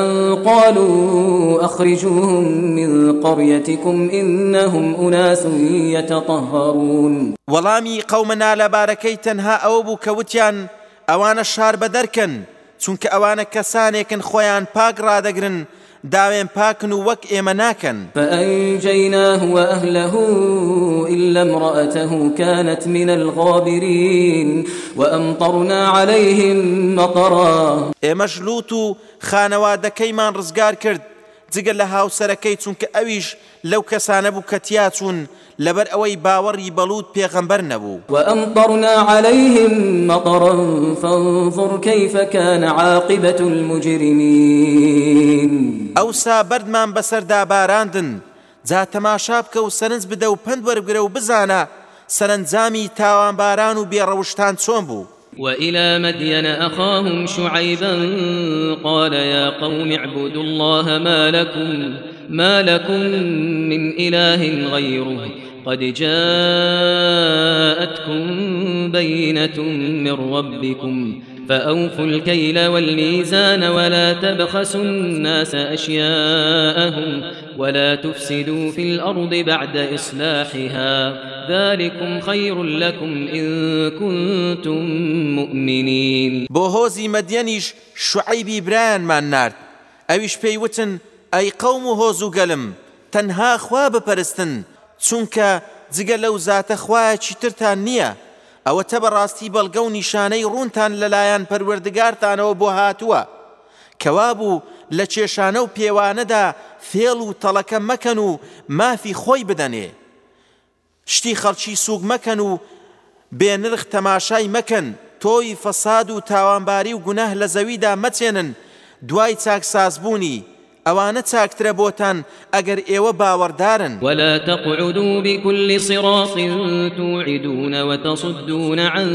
أن قالوا أخرجوهم من قريتكم إنهم أناس يتطهرون وەڵامی قەومەنا لەبارەکەی تەنها ئەوە بوو کە وتیان ئەوانە شار بەدەرکەن چونکە ئەوانە کەسانێکن خۆیان پاک ڕدەگرن داوێن پاکن و وەک ئێمە ناکەن بەئجیناهوە ئەهله إلا امرأته كانت من الغابرين وأمطرنا عليهم مطرا إمش لوتو خانوا دكيمان رزقار كرد جگە لە هاوسەرەکەی چونکە ئەویش لەو کەسانە بوو کە تیاچون لەبەر ئەوەی باوەڕی بەڵوت پێغەمبەر نەبوو وأمطرنا عليهم مطرا فانظر كيف كان عاقبة المجرمين ئەوسا بەردمان بەسەردا باراندن جا تەماشا بکە و سەرنج بدە و پند وەرگرە و بزانە سەرنجامی تاوانباران و بێڕەوشتان چۆن بوو وإلى مدين أخاهم شعيبا قال يا قوم اعبدوا الله ما لكم ما لكم من إله غيره قد جاءتكم بينة من ربكم فأوفوا الكيل والميزان ولا تبخسوا الناس أشياءهم ولا تفسدوا في الأرض بعد إصلاحها ذلكم خير لكم إن كنتم مؤمنين بوهوزي مدينيش شعيب بران من نارد أويش بيوتن ئەی قەوم و هۆز و گەلم تەنها خوا بپەرستن چونکە جگە لەو زاتە خوایەکی ترتان نییە ئەوە تە بەڕاستی بەڵگە و نیشانەی ڕوونتان لەلایەن پەروەردگارتانەوە بۆ هاتووە کەوابوو لە کێشانە و پێوانەدا فێڵ و تەڵەکە مەکەن و مافی خۆی بدەنێ شتی خەڵکی سوگ مەکەن و بێنرخ تەماشای مەکەن تۆی فەساد و تاوانباری و گونەه لە زەویدا مەچێنن دوای چاکسازبوونی ئەوانە چاکترە بۆتان ئەگەر ئێوە باوەڕدارن ولا تقعدوا بكل صراط توعدون وتصدون عن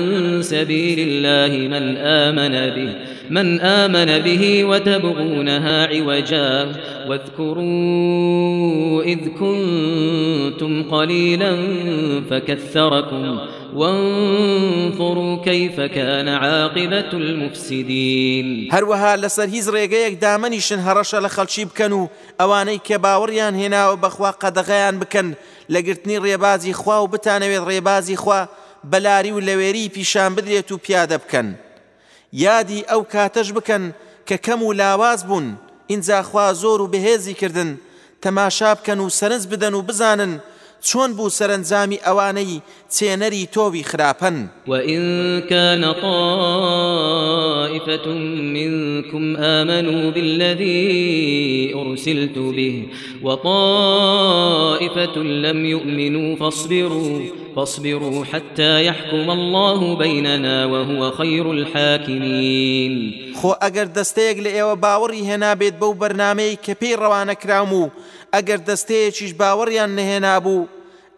سبيل الله من آمن به من آمن به وتبغونها عوجا واذكروا إذ كنتم قليلا فكثركم وانفروا كيف كان عاقبة المفسدين هروها لسر هيز ريغيك دامني شن هرشا لخلشي بكنو اواني كباوريان هنا وبخوا قدغيان بكن لقرتني ريبازي خوا وبتانويد ريبازي خوا بەلاری و لەوێری پیشان بدرێت و پیادە بکەن یادی ئەو کاتەش بکەن کە کەم و لاواز بوون ئینجا خوا زۆر و بەهێزی کردن تەماشا بکەن و سەرنج بدەن و بزانن چۆن بوو سەرنجامی ئەوانەی چێنەری تۆوی خراپەن وئینکەە طائفتم منكم آمنوا بالذي أرسلت به وطائفة لم يؤمنوا فاصبروا فاصبروا حتى يحكم الله بيننا وهو خير الحاكمين خو ئەگەر دەستەیەک لە ئێوە باوەڕی هێنا بێت بەو بەرنمەی کە پێی ڕەوانەکرام و ئەگەر دەستەیەکیش باوەڕیان نەهێنابوو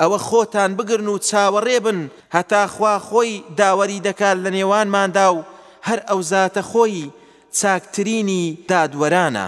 ئەوە خۆتان بگرن و چاوەڕێ بن هەتا خوا خۆی داوەری دەکات لە نێوانماندا و هەر ئەو زاتە خۆی چاکترینی دادوەرانە.